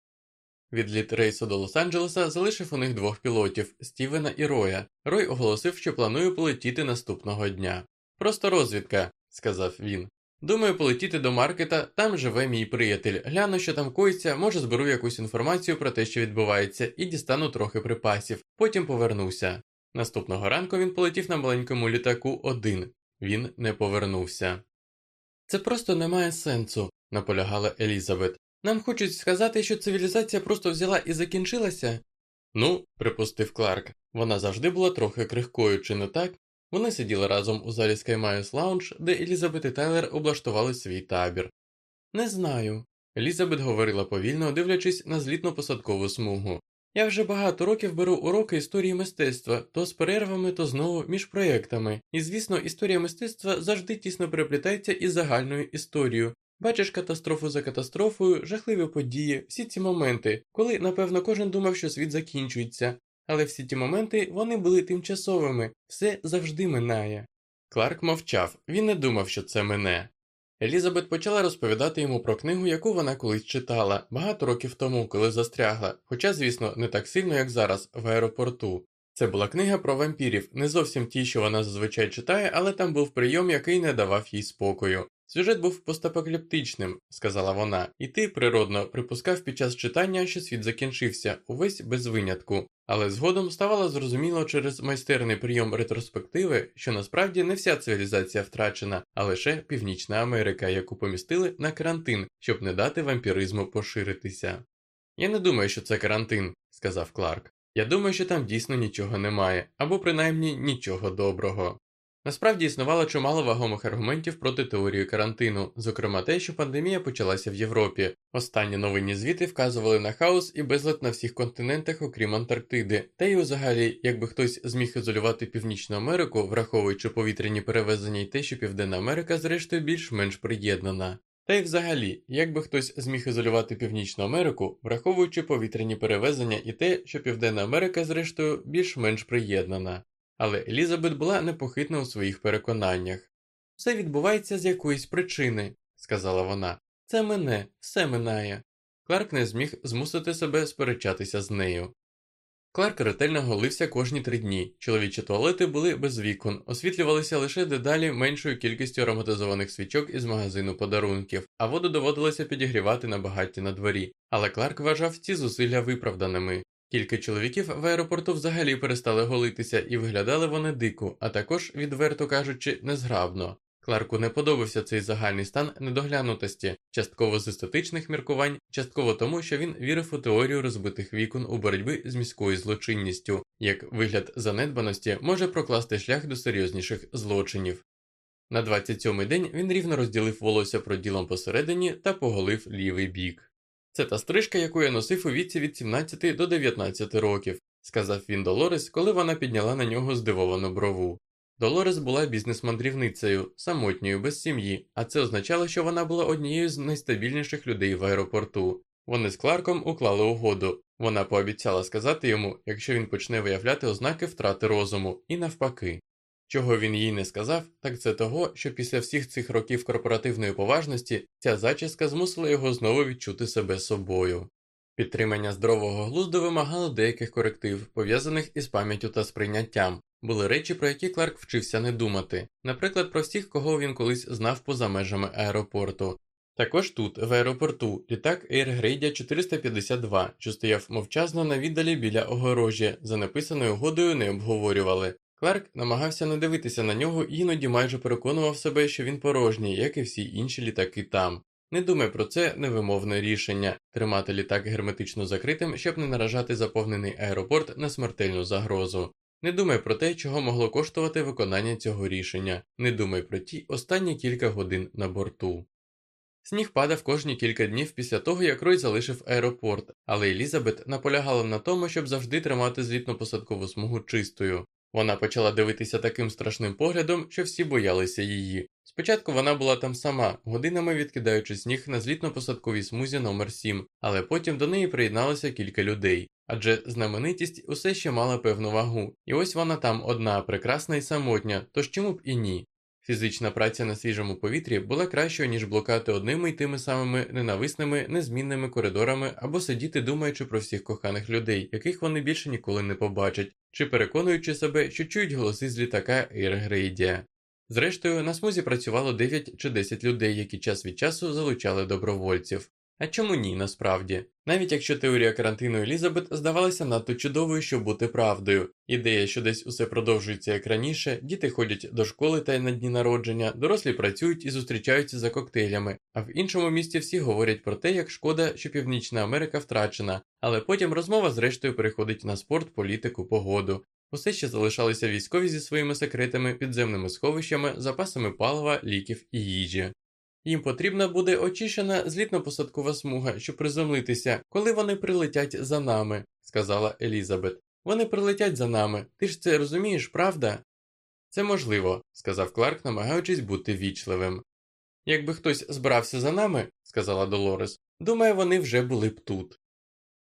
Відліт рейсу до Лос-Анджелеса залишив у них двох пілотів Стівена і Роя. Рой оголосив, що планує полетіти наступного дня. Просто розвідка, сказав він. Думаю, полетіти до маркета, там живе мій приятель. Гляну, що там коїться, може зберу якусь інформацію про те, що відбувається, і дістану трохи припасів, потім повернуся. Наступного ранку він полетів на маленькому літаку один. Він не повернувся. Це просто не має сенсу, наполягала Елізабет. Нам хочуть сказати, що цивілізація просто взяла і закінчилася. Ну, припустив Кларк, вона завжди була трохи крихкою, чи не так? Вони сиділи разом у залі Skymaius Lounge, де Елізабет і Тайлер облаштували свій табір. Не знаю. Елізабет говорила повільно, дивлячись на злітно посадкову смугу. Я вже багато років беру уроки історії мистецтва, то з перервами, то знову між проєктами. І звісно, історія мистецтва завжди тісно переплітається із загальною історією. Бачиш катастрофу за катастрофою, жахливі події, всі ці моменти, коли, напевно, кожен думав, що світ закінчується, але всі ті моменти вони були тимчасовими, все завжди минає. Кларк мовчав, він не думав, що це мине. Елізабет почала розповідати йому про книгу, яку вона колись читала, багато років тому, коли застрягла, хоча, звісно, не так сильно, як зараз, в аеропорту. Це була книга про вампірів, не зовсім ті, що вона зазвичай читає, але там був прийом, який не давав їй спокою. Сюжет був постапокаліптичним, сказала вона, і ти, природно, припускав під час читання, що світ закінчився, увесь без винятку, але згодом ставало зрозуміло через майстерний прийом ретроспективи, що насправді не вся цивілізація втрачена, а лише Північна Америка, яку помістили на карантин, щоб не дати вампіризму поширитися. Я не думаю, що це карантин, сказав Кларк. Я думаю, що там дійсно нічого немає, або принаймні нічого доброго. Насправді існувало чимало вагомих аргументів проти теорії карантину, зокрема те, що пандемія почалася в Європі. Останні новинні звіти вказували на хаос і безлад на всіх континентах, окрім Антарктиди, та й взагалі, якби хтось зміг ізолювати Північну Америку, враховуючи повітряні перевезення і те, що Південна Америка, зрештою, більш-менш приєднана. Та й взагалі, якби хтось зміг ізолювати Північну Америку, враховуючи повітряні перевезення і те, що Південна Америка, зрештою, більш-менш приєднана. Але Елізабет була непохитна у своїх переконаннях. Все відбувається з якоїсь причини, сказала вона. Це мене, все минає. Кларк не зміг змусити себе сперечатися з нею. Кларк ретельно голився кожні три дні. Чоловічі туалети були без вікон, освітлювалися лише дедалі меншою кількістю ароматизованих свічок із магазину подарунків, а воду доводилося підігрівати на багатті на дворі. Але Кларк вважав ці зусилля виправданими. Кілька чоловіків в аеропорту взагалі перестали голитися і виглядали вони дико, а також, відверто кажучи, незграбно. Кларку не подобався цей загальний стан недоглянутості, частково з естетичних міркувань, частково тому, що він вірив у теорію розбитих вікон у боротьбі з міською злочинністю, як вигляд занедбаності може прокласти шлях до серйозніших злочинів. На 27-й день він рівно розділив волосся проділом посередині та поголив лівий бік. Це та стрижка, яку я носив у віці від 17 до 19 років, сказав він Долорес, коли вона підняла на нього здивовану брову. Долорес була бізнес-мандрівницею, самотньою, без сім'ї, а це означало, що вона була однією з найстабільніших людей в аеропорту. Вони з Кларком уклали угоду. Вона пообіцяла сказати йому, якщо він почне виявляти ознаки втрати розуму, і навпаки. Чого він їй не сказав, так це того, що після всіх цих років корпоративної поважності ця зачіска змусила його знову відчути себе собою. Підтримання здорового глузду вимагало деяких коректив, пов'язаних із пам'яттю та сприйняттям, були речі, про які Кларк вчився не думати, наприклад, про всіх, кого він колись знав поза межами аеропорту. Також тут, в аеропорту, літак Air Grady 452, що стояв мовчазно на віддалі біля огорожі, за написаною угодою не обговорювали. Кларк намагався не дивитися на нього і іноді майже переконував себе, що він порожній, як і всі інші літаки там. Не думай про це невимовне рішення тримати літак герметично закритим, щоб не наражати заповнений аеропорт на смертельну загрозу. Не думай про те, чого могло коштувати виконання цього рішення, не думай про ті останні кілька годин на борту. Сніг падав кожні кілька днів після того, як Рой залишив аеропорт, але Елізабет наполягала на тому, щоб завжди тримати злітно посадкову смугу чистою. Вона почала дивитися таким страшним поглядом, що всі боялися її. Спочатку вона була там сама, годинами відкидаючи сніг на злітно-посадковій смузі номер 7 але потім до неї приєдналося кілька людей. Адже знаменитість усе ще мала певну вагу, і ось вона там одна, прекрасна і самотня, тож чому б і ні. Фізична праця на свіжому повітрі була кращою, ніж блукати одними й тими самими ненависними, незмінними коридорами або сидіти, думаючи про всіх коханих людей, яких вони більше ніколи не побачать, чи переконуючи себе, що чують голоси з літака Ейргрейдія. Зрештою, на смузі працювало 9 чи 10 людей, які час від часу залучали добровольців. А чому ні, насправді? Навіть якщо теорія карантину Елізабет здавалася надто чудовою, щоб бути правдою. Ідея, що десь усе продовжується як раніше, діти ходять до школи та й на дні народження, дорослі працюють і зустрічаються за коктейлями, а в іншому місті всі говорять про те, як шкода, що Північна Америка втрачена, але потім розмова зрештою переходить на спорт, політику, погоду. Усе ще залишалися військові зі своїми секретами, підземними сховищами, запасами палива, ліків і їжі. Їм потрібна буде очищена злітно-посадкова смуга, щоб приземлитися, коли вони прилетять за нами, сказала Елізабет. Вони прилетять за нами. Ти ж це розумієш, правда? Це можливо, сказав Кларк, намагаючись бути вічливим. Якби хтось збрався за нами, сказала Долорес, думаю, вони вже були б тут.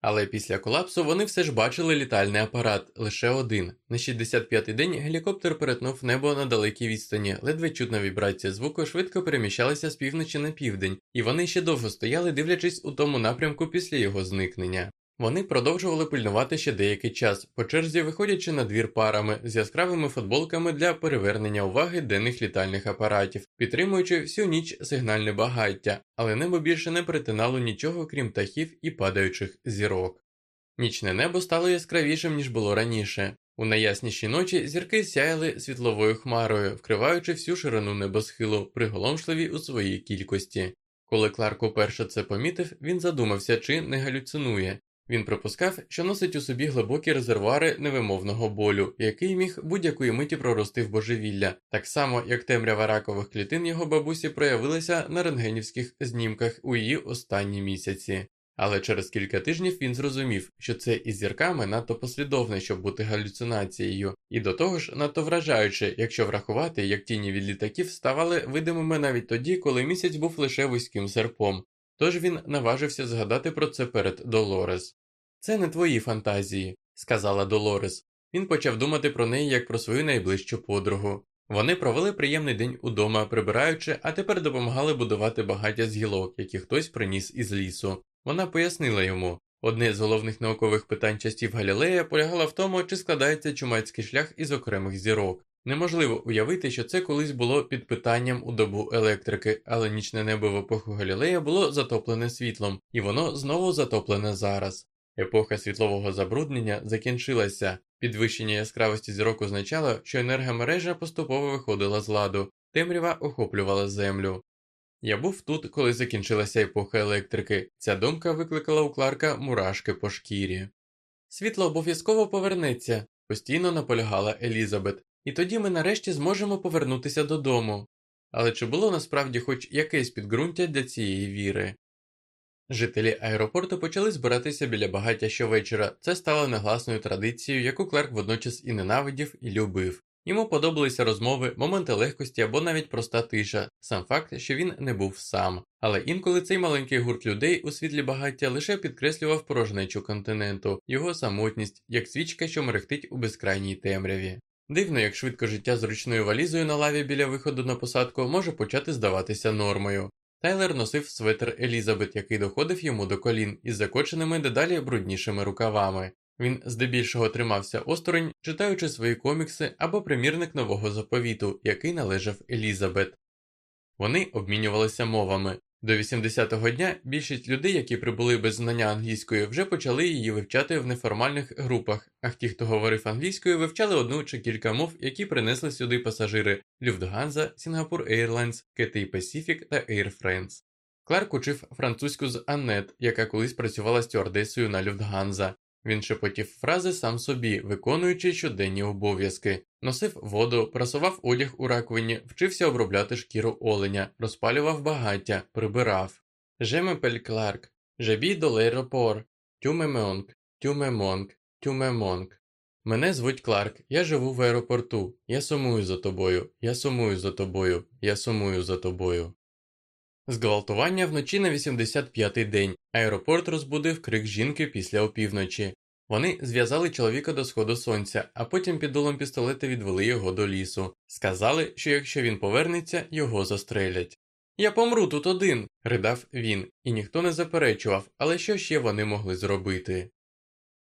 Але після колапсу вони все ж бачили літальний апарат лише один. На 65-й день гелікоптер перетнув небо на далекій відстані, ледве чутна вібрація звуку швидко переміщалася з півночі на південь, і вони ще довго стояли, дивлячись у тому напрямку після його зникнення. Вони продовжували пильнувати ще деякий час, по черзі виходячи на двір парами з яскравими футболками для перевернення уваги денних літальних апаратів, підтримуючи всю ніч сигнальне багаття, але небо більше не перетинало нічого крім птахів і падаючих зірок. Нічне небо стало яскравішим, ніж було раніше. У найясніші ночі зірки сяяли світловою хмарою, вкриваючи всю ширину небосхилу, приголомшливі у своїй кількості. Коли Кларк уперше це помітив, він задумався, чи не галюцинує, він припускав, що носить у собі глибокі резервуари невимовного болю, який міг будь-якої миті прорости в божевілля, так само як темрява ракових клітин його бабусі проявилася на рентгенівських знімках у її останні місяці. Але через кілька тижнів він зрозумів, що це із зірками надто послідовне, щоб бути галюцинацією, і до того ж надто вражаюче, якщо врахувати, як тіні від літаків ставали видимими навіть тоді, коли місяць був лише вузьким серпом, Тож він наважився згадати про це перед Долорес. Це не твої фантазії, сказала Долорес. Він почав думати про неї як про свою найближчу подругу. Вони провели приємний день удома, прибираючи, а тепер допомагали будувати багаття з гілок, які хтось приніс із лісу. Вона пояснила йому одне з головних наукових питань часів Галілея полягало в тому, чи складається чумацький шлях із окремих зірок. Неможливо уявити, що це колись було під питанням у добу електрики, але нічне небо в епоху Галілея було затоплене світлом, і воно знову затоплене зараз. Епоха світлового забруднення закінчилася. Підвищення яскравості зірок означало, що енергомережа поступово виходила з ладу, темрява охоплювала землю. Я був тут, коли закінчилася епоха електрики. Ця думка викликала у Кларка мурашки по шкірі. Світло обов'язково повернеться, постійно наполягала Елізабет, і тоді ми нарешті зможемо повернутися додому. Але чи було насправді хоч якесь підґрунтя для цієї віри? Жителі аеропорту почали збиратися біля багаття щовечора. Це стало негласною традицією, яку Кларк водночас і ненавидів, і любив. Йому подобалися розмови, моменти легкості або навіть проста тиша, сам факт, що він не був сам. Але інколи цей маленький гурт людей у світлі багаття лише підкреслював порожнечу континенту, його самотність, як свічка, що мерехтить у безкрайній темряві. Дивно, як швидко життя з ручною валізою на лаві біля виходу на посадку може почати здаватися нормою. Тайлер носив светр Елізабет, який доходив йому до колін, із закоченими дедалі бруднішими рукавами. Він здебільшого тримався осторонь, читаючи свої комікси або примірник нового заповіту, який належав Елізабет. Вони обмінювалися мовами. До 80-го дня більшість людей, які прибули без знання англійської, вже почали її вивчати в неформальних групах, а ті, хто говорив англійською, вивчали одну чи кілька мов, які принесли сюди пасажири Люфтганза, Сінгапур Airlines, Cathay Pacific та Air France. Кларк учив французьку з Аннет, яка колись працювала стюардесою на Люфтганза. Він шепотів фрази сам собі, виконуючи щоденні обов'язки, носив воду, прасував одяг у раковині, вчився обробляти шкіру оленя, розпалював багаття, прибирав. Жемепель Кларк, жебі до лейропор, тюмемонг, тюмемонг, тюмемонг. Мене звуть Кларк, я живу в аеропорту. Я сумую за тобою, я сумую за тобою, я сумую за тобою. Зґвалтування вночі на 85-й день. Аеропорт розбудив крик жінки після опівночі. Вони зв'язали чоловіка до сходу сонця, а потім під дулом пістолета відвели його до лісу. Сказали, що якщо він повернеться, його застрелять. Я помру тут один, ридав він, і ніхто не заперечував, але що ще вони могли зробити?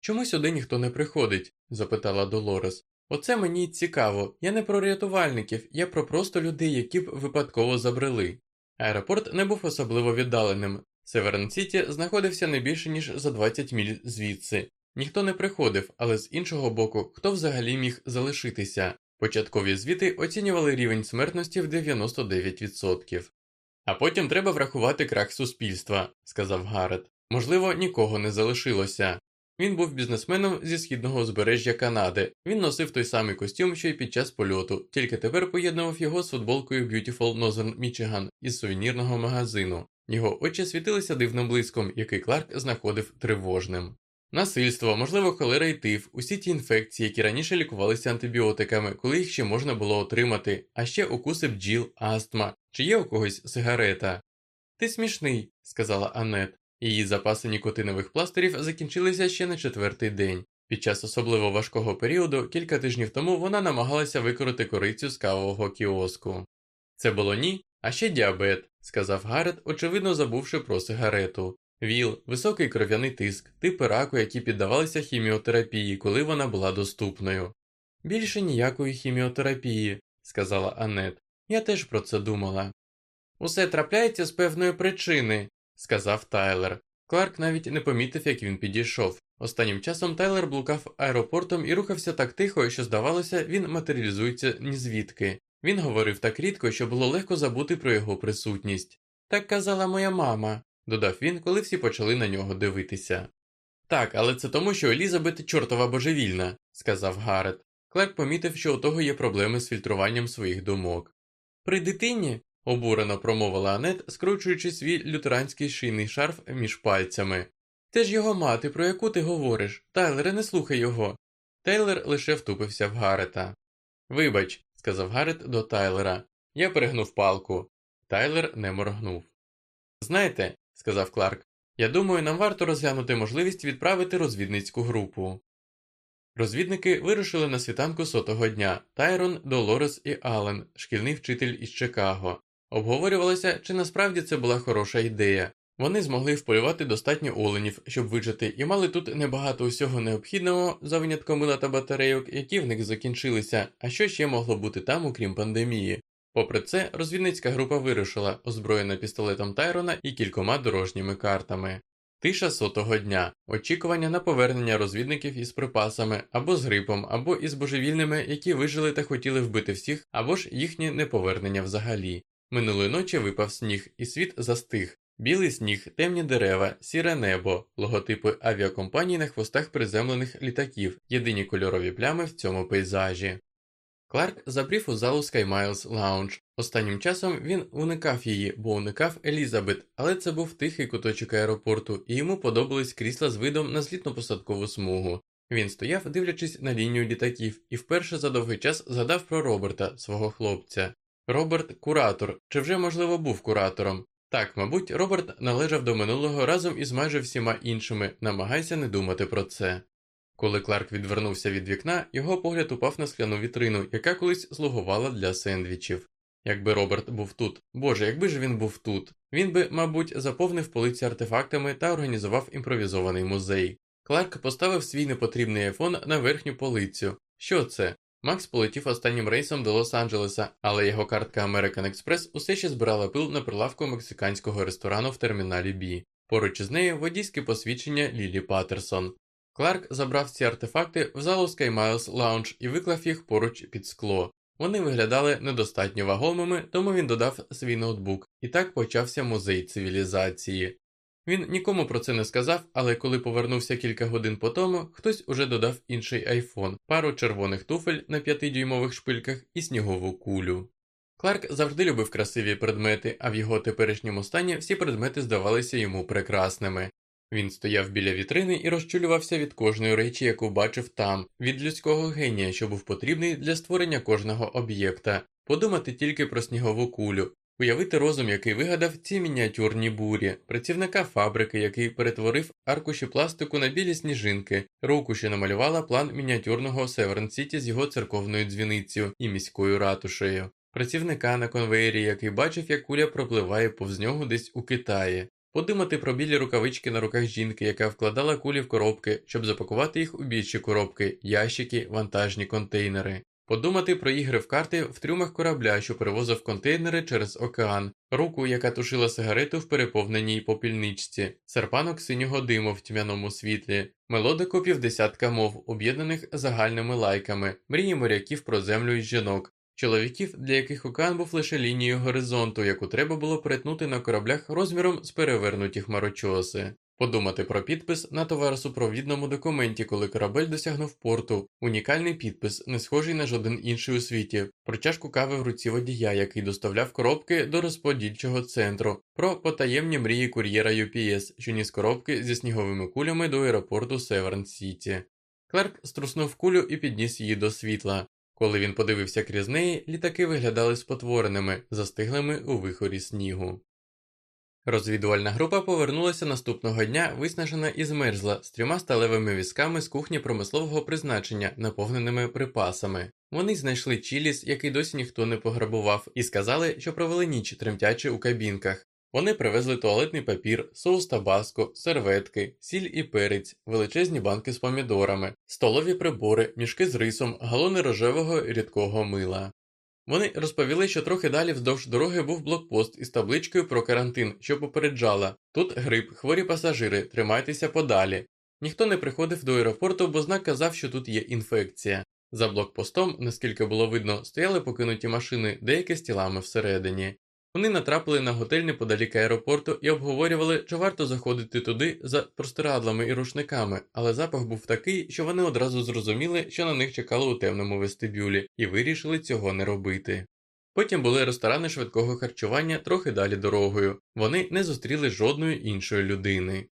Чому сюди ніхто не приходить? запитала Долорес. Оце мені цікаво. Я не про рятувальників, я про просто людей, які б випадково забрели. Аеропорт не був особливо віддаленим. Северн Сіті знаходився не більше ніж за 20 міль звідси. Ніхто не приходив, але з іншого боку, хто взагалі міг залишитися. Початкові звіти оцінювали рівень смертності в 99%. А потім треба врахувати крах суспільства, сказав Гарет. Можливо, нікого не залишилося. Він був бізнесменом зі східного узбережжя Канади. Він носив той самий костюм, що й під час польоту, тільки тепер поєднував його з футболкою Beautiful Northern Michigan із сувенірного магазину. Його очі світилися дивним блиском, який Кларк знаходив тривожним. Насильство, можливо, холера і тиф, усі ті інфекції, які раніше лікувалися антибіотиками, коли їх ще можна було отримати, а ще укуси бджіл, астма, чи є у когось сигарета. Ти смішний, сказала Аннет. Її запаси нікотинових пластирів закінчилися ще на четвертий день. Під час особливо важкого періоду, кілька тижнів тому вона намагалася викорити корицю з кавового кіоску. Це було ні, а ще діабет, сказав Гарет, очевидно забувши про сигарету. ВІЛ, високий кров'яний тиск, типи раку, які піддавалися хіміотерапії, коли вона була доступною. Більше ніякої хіміотерапії, сказала Аннет. Я теж про це думала. Усе трапляється з певної причини, сказав Тайлер. Кларк навіть не помітив, як він підійшов. Останнім часом Тайлер блукав аеропортом і рухався так тихо, що, здавалося, він матеріалізується нізвідки. Він говорив так рідко, що було легко забути про його присутність. Так казала моя мама, додав він, коли всі почали на нього дивитися. Так, але це тому, що Елізабет чортова божевільна, сказав Гарет. Кларк помітив, що у того є проблеми з фільтруванням своїх думок. При дитині, обурено промовила Анет, скручуючи свій лютеранський шийний шарф між пальцями. Це ж його мати, про яку ти говориш. Тайлере, не слухай його. Тейлер лише втупився в Гарета. Вибач, сказав Гарет до Тайлера. Я перегнув палку. Тайлер не моргнув. Знаєте, сказав Кларк, я думаю, нам варто розглянути можливість відправити розвідницьку групу. Розвідники вирушили на світанку сотого дня Тайрон, Долорес і Аллен, шкільний вчитель із Чикаго. Обговорювалося, чи насправді це була хороша ідея. Вони змогли вполювати достатньо оленів, щоб вижити, і мали тут небагато усього необхідного, за винятком мила та батарейок, які в них закінчилися, а що ще могло бути там, окрім пандемії. Попри це, розвідницька група вирушила, озброєна пістолетом Тайрона і кількома дорожніми картами. Тиша сотого дня, очікування на повернення розвідників із припасами, або з грипом, або із божевільними, які вижили та хотіли вбити всіх, або ж їхнє неповернення взагалі. Минулої ночі випав сніг, і світ застиг. Білий сніг, темні дерева, сіре небо, логотипи авіакомпаній на хвостах приземлених літаків, єдині кольорові плями в цьому пейзажі. Кларк забрів у залу Sky Miles Lounge. Останнім часом він уникав її, бо уникав Елізабет, але це був тихий куточок аеропорту, і йому подобались крісла з видом на злітно-посадкову смугу. Він стояв, дивлячись на лінію літаків, і вперше за довгий час згадав про Роберта, свого хлопця. Роберт куратор, чи вже, можливо, був куратором. Так, мабуть, Роберт належав до минулого разом із майже всіма іншими, намагайся не думати про це. Коли Кларк відвернувся від вікна, його погляд упав на скляну вітрину, яка колись слугувала для сендвічів. Якби Роберт був тут, боже, якби ж він був тут, він би, мабуть, заповнив полиці артефактами та організував імпровізований музей. Кларк поставив свій непотрібний айфон на верхню полицю. Що це? Макс полетів останнім рейсом до Лос-Анджелеса, але його картка American Express усе ще збирала пил на прилавку мексиканського ресторану в терміналі Бі. Поруч із нею водійське посвідчення Лілі Паттерсон. Кларк забрав ці артефакти в залу Sky Miles Lounge і виклав їх поруч під скло. Вони виглядали недостатньо вагомими, тому він додав свій ноутбук, і так почався музей цивілізації. Він нікому про це не сказав, але коли повернувся кілька годин по тому, хтось уже додав інший айфон, пару червоних туфель на п'ятидюймових шпильках і снігову кулю. Кларк завжди любив красиві предмети, а в його теперішньому стані всі предмети здавалися йому прекрасними. Він стояв біля вітрини і розчулювався від кожної речі, яку бачив там, від людського генія, що був потрібний для створення кожного об'єкта, подумати тільки про снігову кулю, уявити розум, який вигадав ці мініатюрні бурі, працівника фабрики, який перетворив аркуші пластику на білі сніжинки, руку, що намалювала план мініатюрного Северн Сіті з його церковною дзвіницею і міською ратушею, працівника на конвеєрі, який бачив, як куля пропливає повз нього десь у Китаї. Подумати про білі рукавички на руках жінки, яка вкладала кулі в коробки, щоб запакувати їх у більші коробки, ящики, вантажні контейнери. Подумати про ігри в карти в трюмах корабля, що перевозив контейнери через океан, руку, яка тушила сигарету в переповненій попільничці, серпанок синього диму в тьмяному світлі, мелодику півдесятка мов, об'єднаних загальними лайками, мрії моряків про землю і жінок, чоловіків, для яких океан був лише лінією горизонту, яку треба було перетнути на кораблях розміром з перевернуті хмарочоси. Подумати про підпис на товаросупровідному документі, коли корабель досягнув порту, унікальний підпис, не схожий на жоден інший у світі, про чашку кави в руці водія, який доставляв коробки до розподільчого центру, про потаємні мрії кур'єра UPS, що ніс коробки зі сніговими кулями до аеропорту Северн Сіті. Клерк струснув кулю і підніс її до світла. Коли він подивився крізь неї, літаки виглядали спотвореними, застиглими у вихорі снігу. Розвідувальна група повернулася наступного дня, виснажена і змерзла з трьома сталевими візками з кухні промислового призначення, наповненими припасами. Вони знайшли чіліс, який досі ніхто не пограбував, і сказали, що провели ніч тремтячи у кабінках. Вони привезли туалетний папір, соус табаско, серветки, сіль і перець, величезні банки з помідорами, столові прибори, мішки з рисом, галони рожевого рідкого мила. Вони розповіли, що трохи далі вздовж дороги був блокпост із табличкою про карантин, що попереджала тут грип, хворі пасажири, тримайтеся подалі. Ніхто не приходив до аеропорту, бо знак казав, що тут є інфекція. За блокпостом, наскільки було видно, стояли покинуті машини, деякі з тілами всередині. Вони натрапили на готель неподалік аеропорту і обговорювали, чи варто заходити туди за простирадлами і рушниками, але запах був такий, що вони одразу зрозуміли, що на них чекали у темному вестибюлі, і вирішили цього не робити. Потім були ресторани швидкого харчування трохи далі дорогою. Вони не зустріли жодної іншої людини.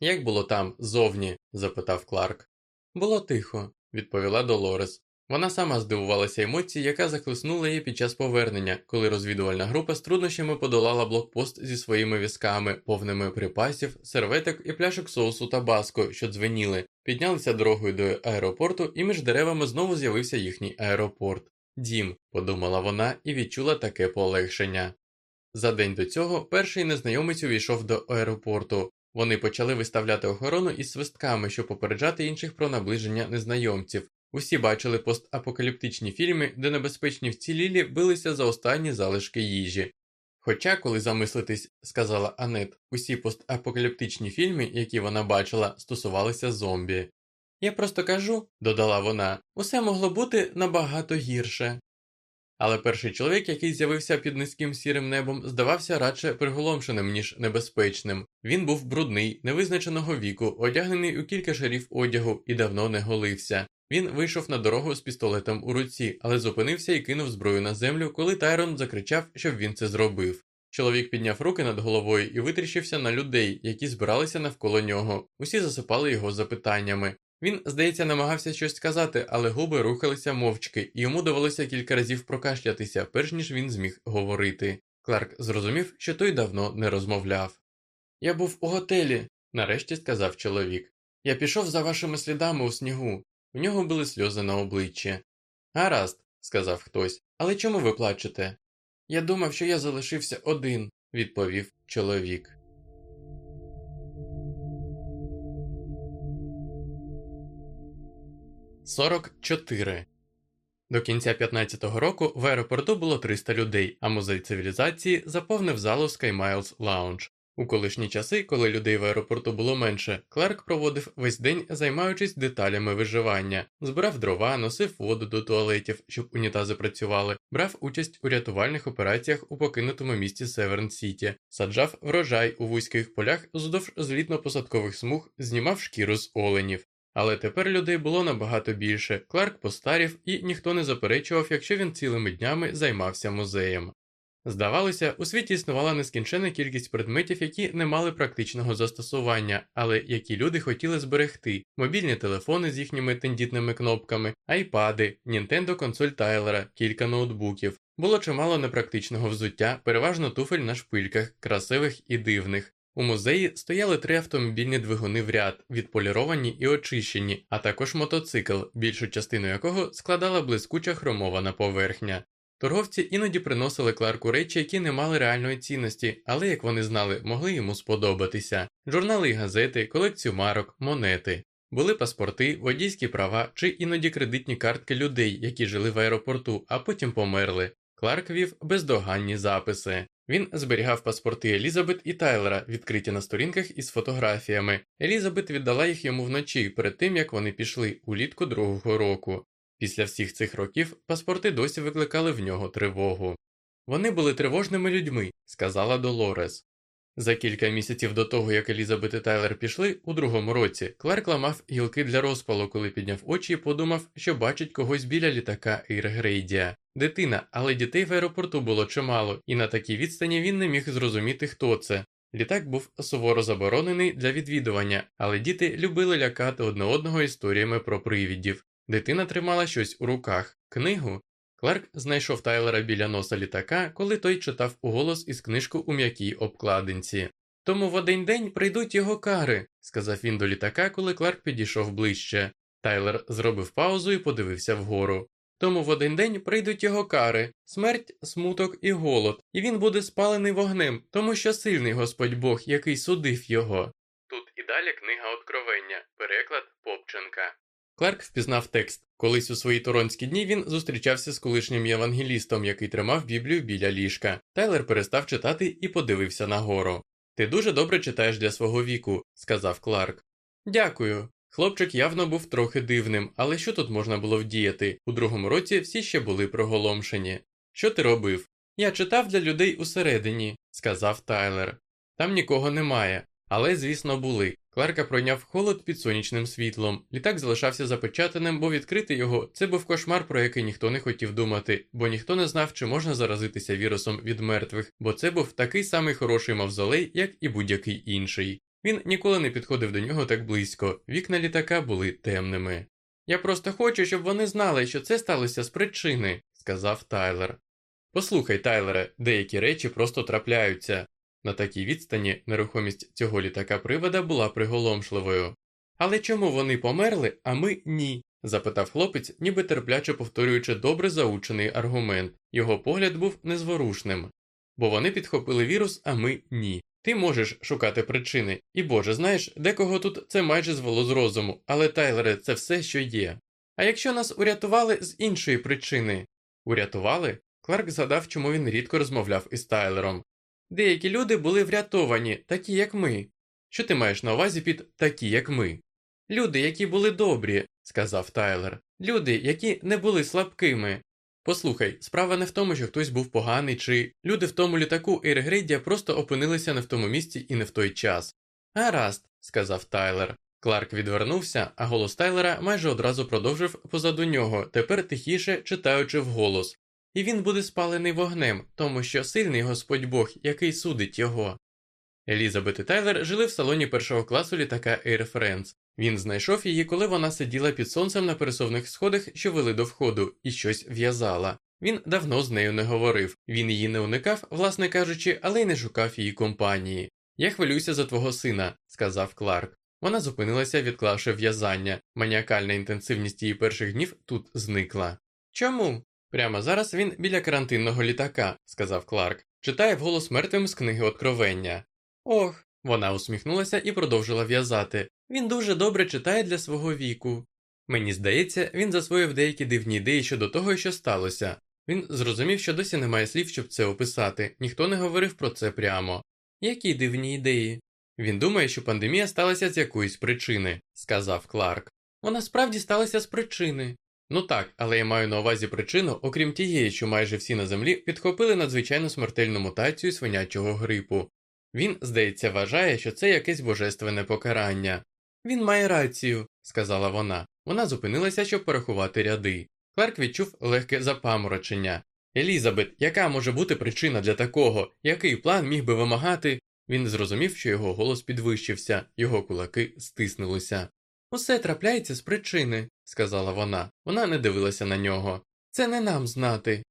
Як було там, зовні? запитав Кларк. Було тихо, відповіла Долорес. Вона сама здивувалася емоції, яка захлиснула її під час повернення, коли розвідувальна група з труднощами подолала блокпост зі своїми візками, повними припасів, серветок і пляшок соусу та баско, що дзвеніли, піднялися дорогою до аеропорту, і між деревами знову з'явився їхній аеропорт. Дім, подумала вона і відчула таке полегшення. За день до цього перший незнайомець увійшов до аеропорту. Вони почали виставляти охорону із свистками, щоб попереджати інших про наближення незнайомців. Усі бачили постапокаліптичні фільми, де небезпечні вцілілі билися за останні залишки їжі. Хоча, коли замислитись, сказала Анет, усі постапокаліптичні фільми, які вона бачила, стосувалися зомбі. Я просто кажу, додала вона, усе могло бути набагато гірше. Але перший чоловік, який з'явився під низьким сірим небом, здавався радше приголомшеним, ніж небезпечним. Він був брудний, невизначеного віку, одягнений у кілька шарів одягу і давно не голився. Він вийшов на дорогу з пістолетом у руці, але зупинився і кинув зброю на землю, коли Тайрон закричав, щоб він це зробив. Чоловік підняв руки над головою і витріщився на людей, які збиралися навколо нього. Усі засипали його запитаннями. Він, здається, намагався щось сказати, але губи рухалися мовчки, і йому довелося кілька разів прокашлятися, перш ніж він зміг говорити. Кларк зрозумів, що той давно не розмовляв. Я був у готелі, нарешті сказав чоловік. Я пішов за вашими слідами у снігу. У нього були сльози на обличчі. Гаразд, сказав хтось, але чому ви плачете? Я думав, що я залишився один, відповів чоловік. Сорок чотири. До кінця 15-го року в аеропорту було 300 людей, а музей цивілізації заповнив залу Sky Miles Lounge. У колишні часи, коли людей в аеропорту було менше, Кларк проводив весь день, займаючись деталями виживання, збирав дрова, носив воду до туалетів, щоб унітази працювали, брав участь у рятувальних операціях у покинутому місті Северн Сіті, саджав врожай у вузьких полях вздовж злітно-посадкових смуг, знімав шкіру з оленів. Але тепер людей було набагато більше. Кларк постарів, і ніхто не заперечував, якщо він цілими днями займався музеєм. Здавалося, у світі існувала нескінченна кількість предметів, які не мали практичного застосування, але які люди хотіли зберегти: мобільні телефони з їхніми тендітними кнопками, айпади, Нінтендо консоль Тайлера, кілька ноутбуків. Було чимало непрактичного взуття, переважно туфель на шпильках, красивих і дивних. У музеї стояли три автомобільні двигуни в ряд, відполіровані і очищені, а також мотоцикл, більшу частину якого складала блискуча хромована поверхня. Торговці іноді приносили Кларку речі, які не мали реальної цінності, але, як вони знали, могли йому сподобатися журнали і газети, колекцію марок, монети. Були паспорти, водійські права чи іноді кредитні картки людей, які жили в аеропорту, а потім померли. Кларк вів бездоганні записи. Він зберігав паспорти Елізабет і Тайлера, відкриті на сторінках із фотографіями. Елізабет віддала їх йому вночі перед тим як вони пішли улітку другого року. Після всіх цих років паспорти досі викликали в нього тривогу. Вони були тривожними людьми, сказала Долорес. За кілька місяців до того, як Елізабет і Тайлер пішли, у другому році Кларк ламав гілки для розпалу, коли підняв очі і подумав, що бачить когось біля літака Ейргрейдія. Дитина, але дітей в аеропорту було чимало, і на такій відстані він не міг зрозуміти, хто це. Літак був суворо заборонений для відвідування, але діти любили лякати одне одного історіями про привідів. Дитина тримала щось у руках, книгу. Кларк знайшов Тайлера біля носа літака, коли той читав уголос із книжку у м'якій обкладинці. Тому в один день прийдуть його кари, сказав він до літака, коли Кларк підійшов ближче. Тайлер зробив паузу і подивився вгору. Тому в один день прийдуть його кари, смерть, смуток і голод, і він буде спалений вогнем, тому що сильний Господь Бог, який судив його. Тут і далі книга Откровення, переклад Попченка. Кларк впізнав текст. Колись у свої торонські дні він зустрічався з колишнім євангелістом, який тримав Біблію біля ліжка. Тайлер перестав читати і подивився нагору. Ти дуже добре читаєш для свого віку, сказав Кларк. Дякую. Хлопчик явно був трохи дивним, але що тут можна було вдіяти? У другому році всі ще були проголомшені. Що ти робив? Я читав для людей усередині, сказав Тайлер. Там нікого немає, але, звісно, були. Кларка пройняв холод під сонячним світлом. Літак залишався запечатаним, бо відкрити його це був кошмар, про який ніхто не хотів думати, бо ніхто не знав, чи можна заразитися вірусом від мертвих, бо це був такий самий хороший мавзолей, як і будь-який інший. Він ніколи не підходив до нього так близько, вікна літака були темними. Я просто хочу, щоб вони знали, що це сталося з причини, сказав Тайлер. Послухай, Тайлере, деякі речі просто трапляються. На такій відстані нерухомість цього літака привода була приголомшливою. Але чому вони померли, а ми ні? запитав хлопець, ніби терпляче повторюючи добре заучений аргумент. Його погляд був незворушним. Бо вони підхопили вірус, а ми ні. Ти можеш шукати причини, і Боже, знаєш, декого тут це майже звело з розуму, але Тайлере, це все, що є. А якщо нас урятували з іншої причини? Урятували? Кларк згадав, чому він рідко розмовляв із Тайлером. Деякі люди були врятовані, такі як ми. Що ти маєш на увазі під такі, як ми? Люди, які були добрі, сказав Тайлер. Люди, які не були слабкими. Послухай, справа не в тому, що хтось був поганий, чи люди в тому літаку Ейргрейдія просто опинилися не в тому місці і не в той час. Гаразд, сказав Тайлер. Кларк відвернувся, а голос Тайлера майже одразу продовжив позаду нього, тепер тихіше читаючи вголос. І він буде спалений вогнем, тому що сильний Господь Бог, який судить його. Елізабет і Тайлер жили в салоні першого класу літака Air France. Він знайшов її, коли вона сиділа під сонцем на пересувних сходах, що вели до входу, і щось в'язала. Він давно з нею не говорив, він її не уникав, власне кажучи, але й не шукав її компанії. Я хвилююся за твого сина, сказав Кларк. Вона зупинилася, відклавши в'язання. Маніакальна інтенсивність її перших днів тут зникла. Чому? Прямо зараз він біля карантинного літака, сказав Кларк, читає вголос мертвим з книги Откровення. Ох, вона усміхнулася і продовжила в'язати. Він дуже добре читає для свого віку. Мені здається, він засвоїв деякі дивні ідеї щодо того, що сталося. Він зрозумів, що досі немає слів, щоб це описати, ніхто не говорив про це прямо. Які дивні ідеї? Він думає, що пандемія сталася з якоїсь причини, сказав Кларк. Вона справді сталася з причини. Ну так, але я маю на увазі причину, окрім тієї, що майже всі на землі підхопили надзвичайно смертельну мутацію свинячого грипу. Він, здається, вважає, що це якесь божественне покарання. Він має рацію, сказала вона. Вона зупинилася, щоб порахувати ряди. Кларк відчув легке запаморочення. Елізабет, яка може бути причина для такого? Який план міг би вимагати? Він зрозумів, що його голос підвищився, його кулаки стиснулися. Усе трапляється з причини, сказала вона. Вона не дивилася на нього. Це не нам знати.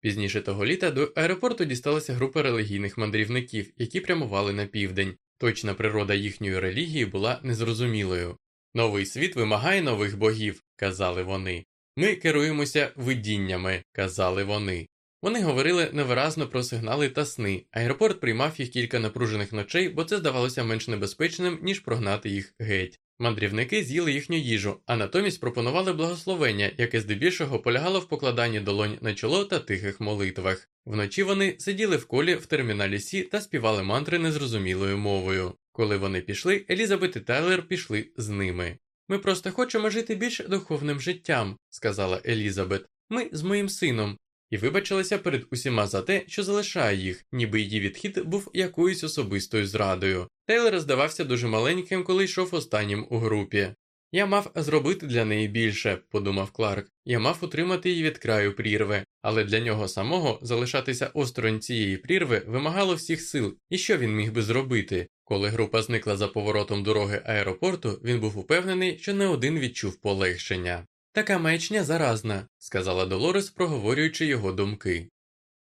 Пізніше того літа до аеропорту дісталася група релігійних мандрівників, які прямували на південь. Точна природа їхньої релігії була незрозумілою. Новий світ вимагає нових богів, казали вони. Ми керуємося видіннями, казали вони. Вони говорили невиразно про сигнали та сни. Аеропорт приймав їх кілька напружених ночей, бо це здавалося менш небезпечним, ніж прогнати їх геть. Мандрівники з'їли їхню їжу, а натомість пропонували благословення, яке здебільшого полягало в покладанні долонь на чоло та тихих молитвах. Вночі вони сиділи в колі в терміналі Сі та співали мантри незрозумілою мовою. Коли вони пішли, Елізабет і Тайлер пішли з ними. Ми просто хочемо жити більш духовним життям, сказала Елізабет. Ми з моїм сином. І вибачилася перед усіма за те, що залишає їх, ніби її відхід був якоюсь особистою зрадою. Тейлор здавався дуже маленьким, коли йшов останнім у групі. Я мав зробити для неї більше, подумав Кларк. Я мав утримати її від краю прірви, але для нього самого залишатися осторонь цієї прірви вимагало всіх сил, і що він міг би зробити? Коли група зникла за поворотом дороги аеропорту, він був упевнений, що не один відчув полегшення. Така маячня заразна, сказала Долорес, проговорюючи його думки.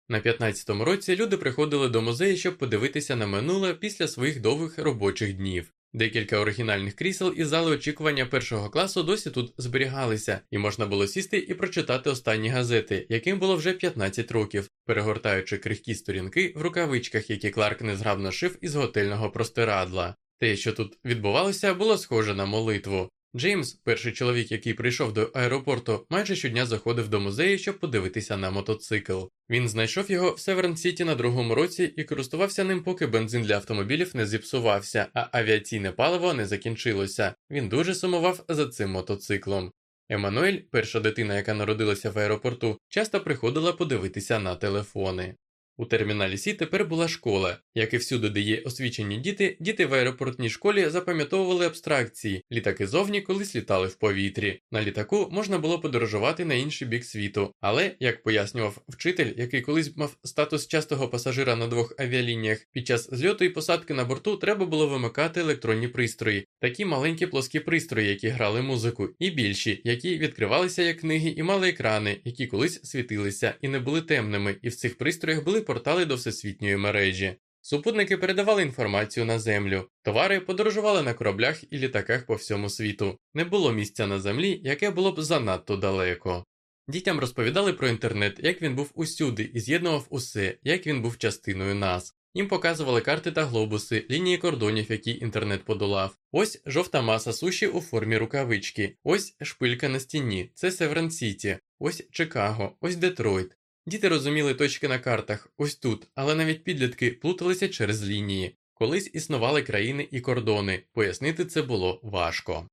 На 15-му році люди приходили до музею, щоб подивитися на минуле після своїх довгих робочих днів. Декілька оригінальних крісел із зали очікування першого класу досі тут зберігалися, і можна було сісти і прочитати останні газети, яким було вже 15 років, перегортаючи крихкі сторінки в рукавичках, які Кларк незграбно шив із готельного простирадла. Те, що тут відбувалося, було схоже на молитву. Джеймс, перший чоловік, який прийшов до аеропорту, майже щодня заходив до музею, щоб подивитися на мотоцикл. Він знайшов його в Северн Сіті на другому році і користувався ним, поки бензин для автомобілів не зіпсувався, а авіаційне паливо не закінчилося. Він дуже сумував за цим мотоциклом. Еммануель, перша дитина, яка народилася в аеропорту, часто приходила подивитися на телефони. У терміналі Сі тепер була школа. Як і всюди, де є освічені діти, діти в аеропортній школі запам'ятовували абстракції, літаки зовні колись літали в повітрі. На літаку можна було подорожувати на інший бік світу, але, як пояснював вчитель, який колись мав статус частого пасажира на двох авіалініях, під час зльоту і посадки на борту треба було вимикати електронні пристрої, такі маленькі плоскі пристрої, які грали музику, і більші, які відкривалися як книги і мали екрани, які колись світилися і не були темними, і в цих пристроях були портали до всесвітньої мережі. Супутники передавали інформацію на землю, товари подорожували на кораблях і літаках по всьому світу. Не було місця на землі, яке було б занадто далеко. Дітям розповідали про інтернет, як він був усюди і з'єднував усе, як він був частиною нас. Їм показували карти та глобуси, лінії кордонів, які інтернет подолав. Ось жовта маса суші у формі рукавички, ось шпилька на стіні, це Северн Сіті, ось Чикаго, ось Детройт. Діти розуміли точки на картах ось тут, але навіть підлітки плуталися через лінії. Колись існували країни і кордони, пояснити це було важко.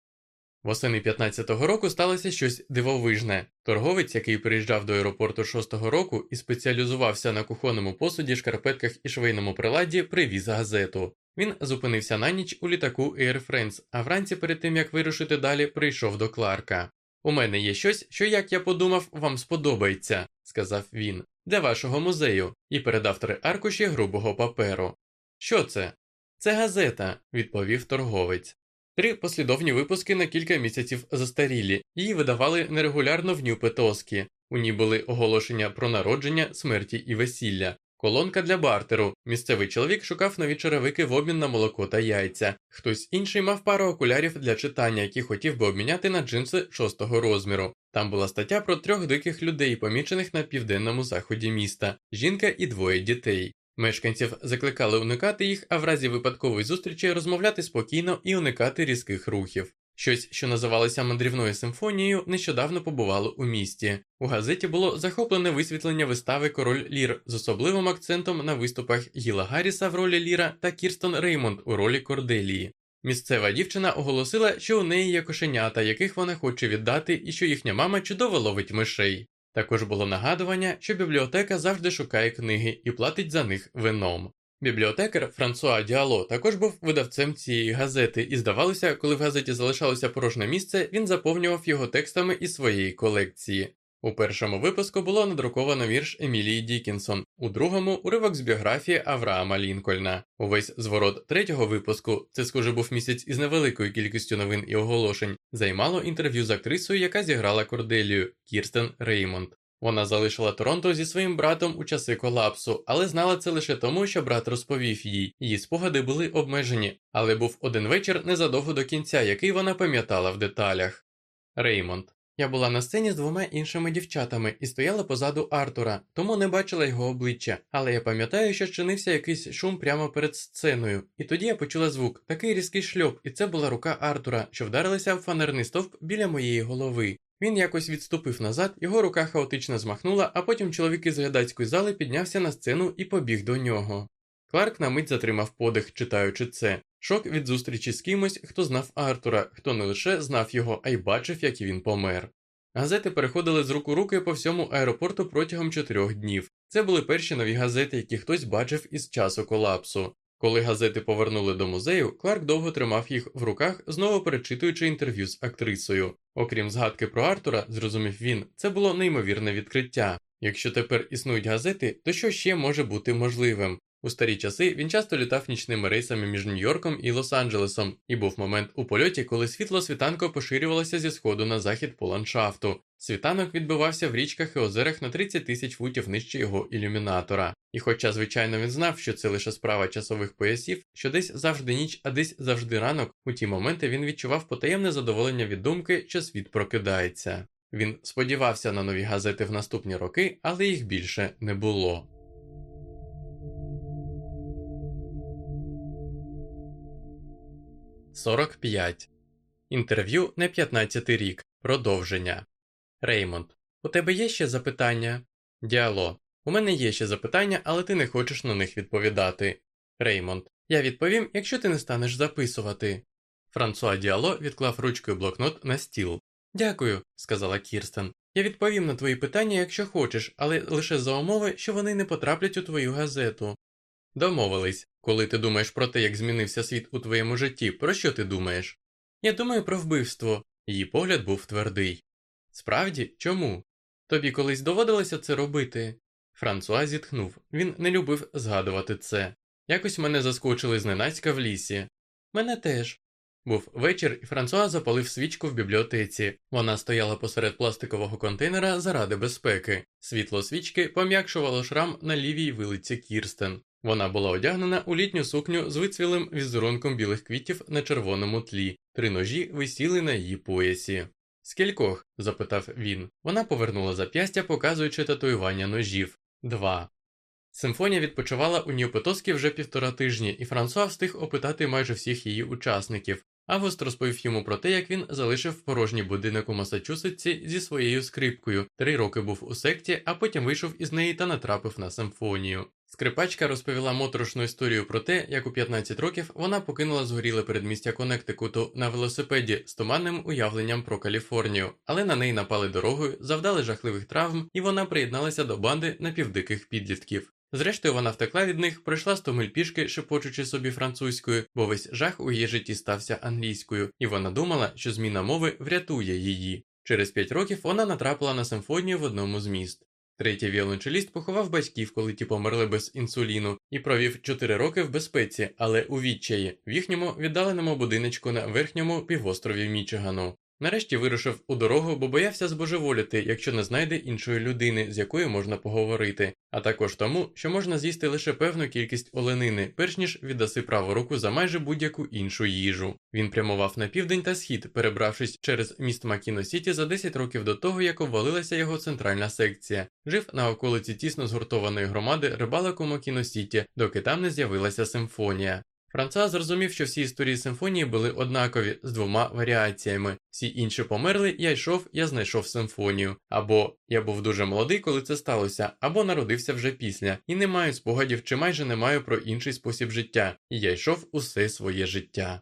Восени 15-го року сталося щось дивовижне. Торговець, який приїжджав до аеропорту 6-го року і спеціалізувався на кухонному посуді, шкарпетках і швейному приладі, привіз газету. Він зупинився на ніч у літаку Air France, а вранці перед тим як вирушити далі, прийшов до Кларка. У мене є щось, що, як я подумав, вам сподобається, сказав він, для вашого музею, і передав три аркуші грубого паперу. Що це? Це газета, відповів торговець. Три послідовні випуски на кілька місяців застарілі, її видавали нерегулярно в Нью-Петоскі. У ній були оголошення про народження, смерті і весілля, колонка для бартеру. Місцевий чоловік шукав нові черевики в обмін на молоко та яйця. Хтось інший мав пару окулярів для читання, які хотів би обміняти на джинси шостого розміру. Там була стаття про трьох диких людей, помічених на південному заході міста, жінка і двоє дітей. Мешканців закликали уникати їх, а в разі випадкової зустрічі розмовляти спокійно і уникати різких рухів. Щось, що називалося мандрівною симфонією, нещодавно побувало у місті. У газеті було захоплене висвітлення вистави Король Лір з особливим акцентом на виступах Гіла Гарріса в ролі Ліра та Кірстон Реймонд у ролі Корделії. Місцева дівчина оголосила, що у неї є кошенята, яких вона хоче віддати, і що їхня мама чудово ловить мишей. Також було нагадування, що бібліотека завжди шукає книги і платить за них вином. Бібліотекар Франсуа Діало також був видавцем цієї газети, і здавалося, коли в газеті залишалося порожнє місце, він заповнював його текстами із своєї колекції. У першому випуску було надруковано вірш Емілії Дікінсон, у другому уривок з біографії Авраама Лінкольна. Увесь зворот третього випуску, це схоже був місяць із невеликою кількістю новин і оголошень, займало інтерв'ю з актрисою, яка зіграла Корделію Кірстен Реймонд. Вона залишила Торонто зі своїм братом у часи колапсу, але знала це лише тому, що брат розповів їй. Її спогади були обмежені, але був один вечір незадовго до кінця, який вона пам'ятала в деталях. Реймонд. Я була на сцені з двома іншими дівчатами і стояла позаду Артура, тому не бачила його обличчя, але я пам'ятаю, що чинився якийсь шум прямо перед сценою, і тоді я почула звук, такий різкий шльоп, і це була рука Артура, що вдарилася в фанерний стовп біля моєї голови. Він якось відступив назад, його рука хаотично змахнула, а потім чоловік із глядацької зали піднявся на сцену і побіг до нього. Кларк на мить затримав подих, читаючи це. Шок від зустрічі з кимось, хто знав Артура, хто не лише знав його, а й бачив, як він помер. Газети переходили з рук у руки по всьому аеропорту протягом чотирьох днів. Це були перші нові газети, які хтось бачив із часу колапсу. Коли газети повернули до музею, Кларк довго тримав їх в руках, знову перечитуючи інтерв'ю з актрисою. Окрім згадки про Артура, зрозумів він, це було неймовірне відкриття. Якщо тепер існують газети, то що ще може бути можливим? У старі часи він часто літав нічними рейсами між Нью-Йорком і Лос-Анджелесом, і був момент у польоті, коли світло світанко поширювалося зі сходу на захід по ландшафту. Світанок відбивався в річках і озерах на 30 тисяч футів нижче його ілюмінатора. І хоча, звичайно, він знав, що це лише справа часових поясів, що десь завжди ніч, а десь завжди ранок, у ті моменти він відчував потаємне задоволення від думки, що світ прокидається. Він сподівався на нові газети в наступні роки, але їх більше не було. Сорок п'ять. Інтерв'ю на 15 рік. Продовження. Реймонд. У тебе є ще запитання? Діало. У мене є ще запитання, але ти не хочеш на них відповідати. Реймонд. Я відповім, якщо ти не станеш записувати. Франсуа Діало відклав ручкою блокнот на стіл. Дякую, сказала Кірстен. Я відповім на твої питання, якщо хочеш, але лише за умови, що вони не потраплять у твою газету. Домовились, коли ти думаєш про те, як змінився світ у твоєму житті, про що ти думаєш? Я думаю про вбивство. Її погляд був твердий. Справді, чому? Тобі колись доводилося це робити? Франсуа зітхнув, він не любив згадувати це. Якось мене заскочили зненацька в лісі. Мене теж. Був вечір, і Франсуа запалив свічку в бібліотеці. Вона стояла посеред пластикового контейнера заради безпеки. Світло свічки пом'якшувало шрам на лівій вилиці Кірстен. Вона була одягнена у літню сукню з вицвілим візерунком білих квітів на червоному тлі. Три ножі висіли на її поясі. Скількох? запитав він. Вона повернула зап'ястя, показуючи татуювання ножів. Два. Симфонія відпочивала у Нью-Петоскі вже півтора тижні, і Франсуа встиг опитати майже всіх її учасників. Август розповів йому про те, як він залишив порожній будинок у Масачусетсі зі своєю скрипкою, три роки був у секті, а потім вийшов із неї та натрапив на симфонію. Скрипачка розповіла моторошну історію про те, як у 15 років вона покинула згоріле передмістя Коннектикуту на велосипеді з туманним уявленням про Каліфорнію, але на неї напали дорогою, завдали жахливих травм, і вона приєдналася до банди напівдиких підлітків. Зрештою, вона втекла від них, пройшла сто миль пішки, шепочучи собі французькою, бо весь жах у її житті стався англійською, і вона думала, що зміна мови врятує її. Через п'ять років вона натрапила на симфонію в одному з міст. Третій віолончеліст поховав батьків, коли ті померли без інсуліну, і провів 4 роки в безпеці, але у відчаї, в їхньому віддаленому будиночку на верхньому півострові Мічигану. Нарешті вирушив у дорогу, бо боявся збожеволіти, якщо не знайде іншої людини, з якою можна поговорити, а також тому, що можна з'їсти лише певну кількість оленини, перш ніж віддаси праву руку за майже будь-яку іншу їжу. Він прямував на південь та схід, перебравшись через міст Макіно Сіті за 10 років до того, як обвалилася його центральна секція. Жив на околиці тісно згуртованої громади рибалок у Макіно Сіті, доки там не з'явилася симфонія. Франсуа зрозумів, що всі історії симфонії були однакові з двома варіаціями. Всі інші померли, я йшов, я знайшов симфонію. Або я був дуже молодий, коли це сталося, або народився вже після, і не маю спогадів чи майже не маю про інший спосіб життя, і я йшов усе своє життя.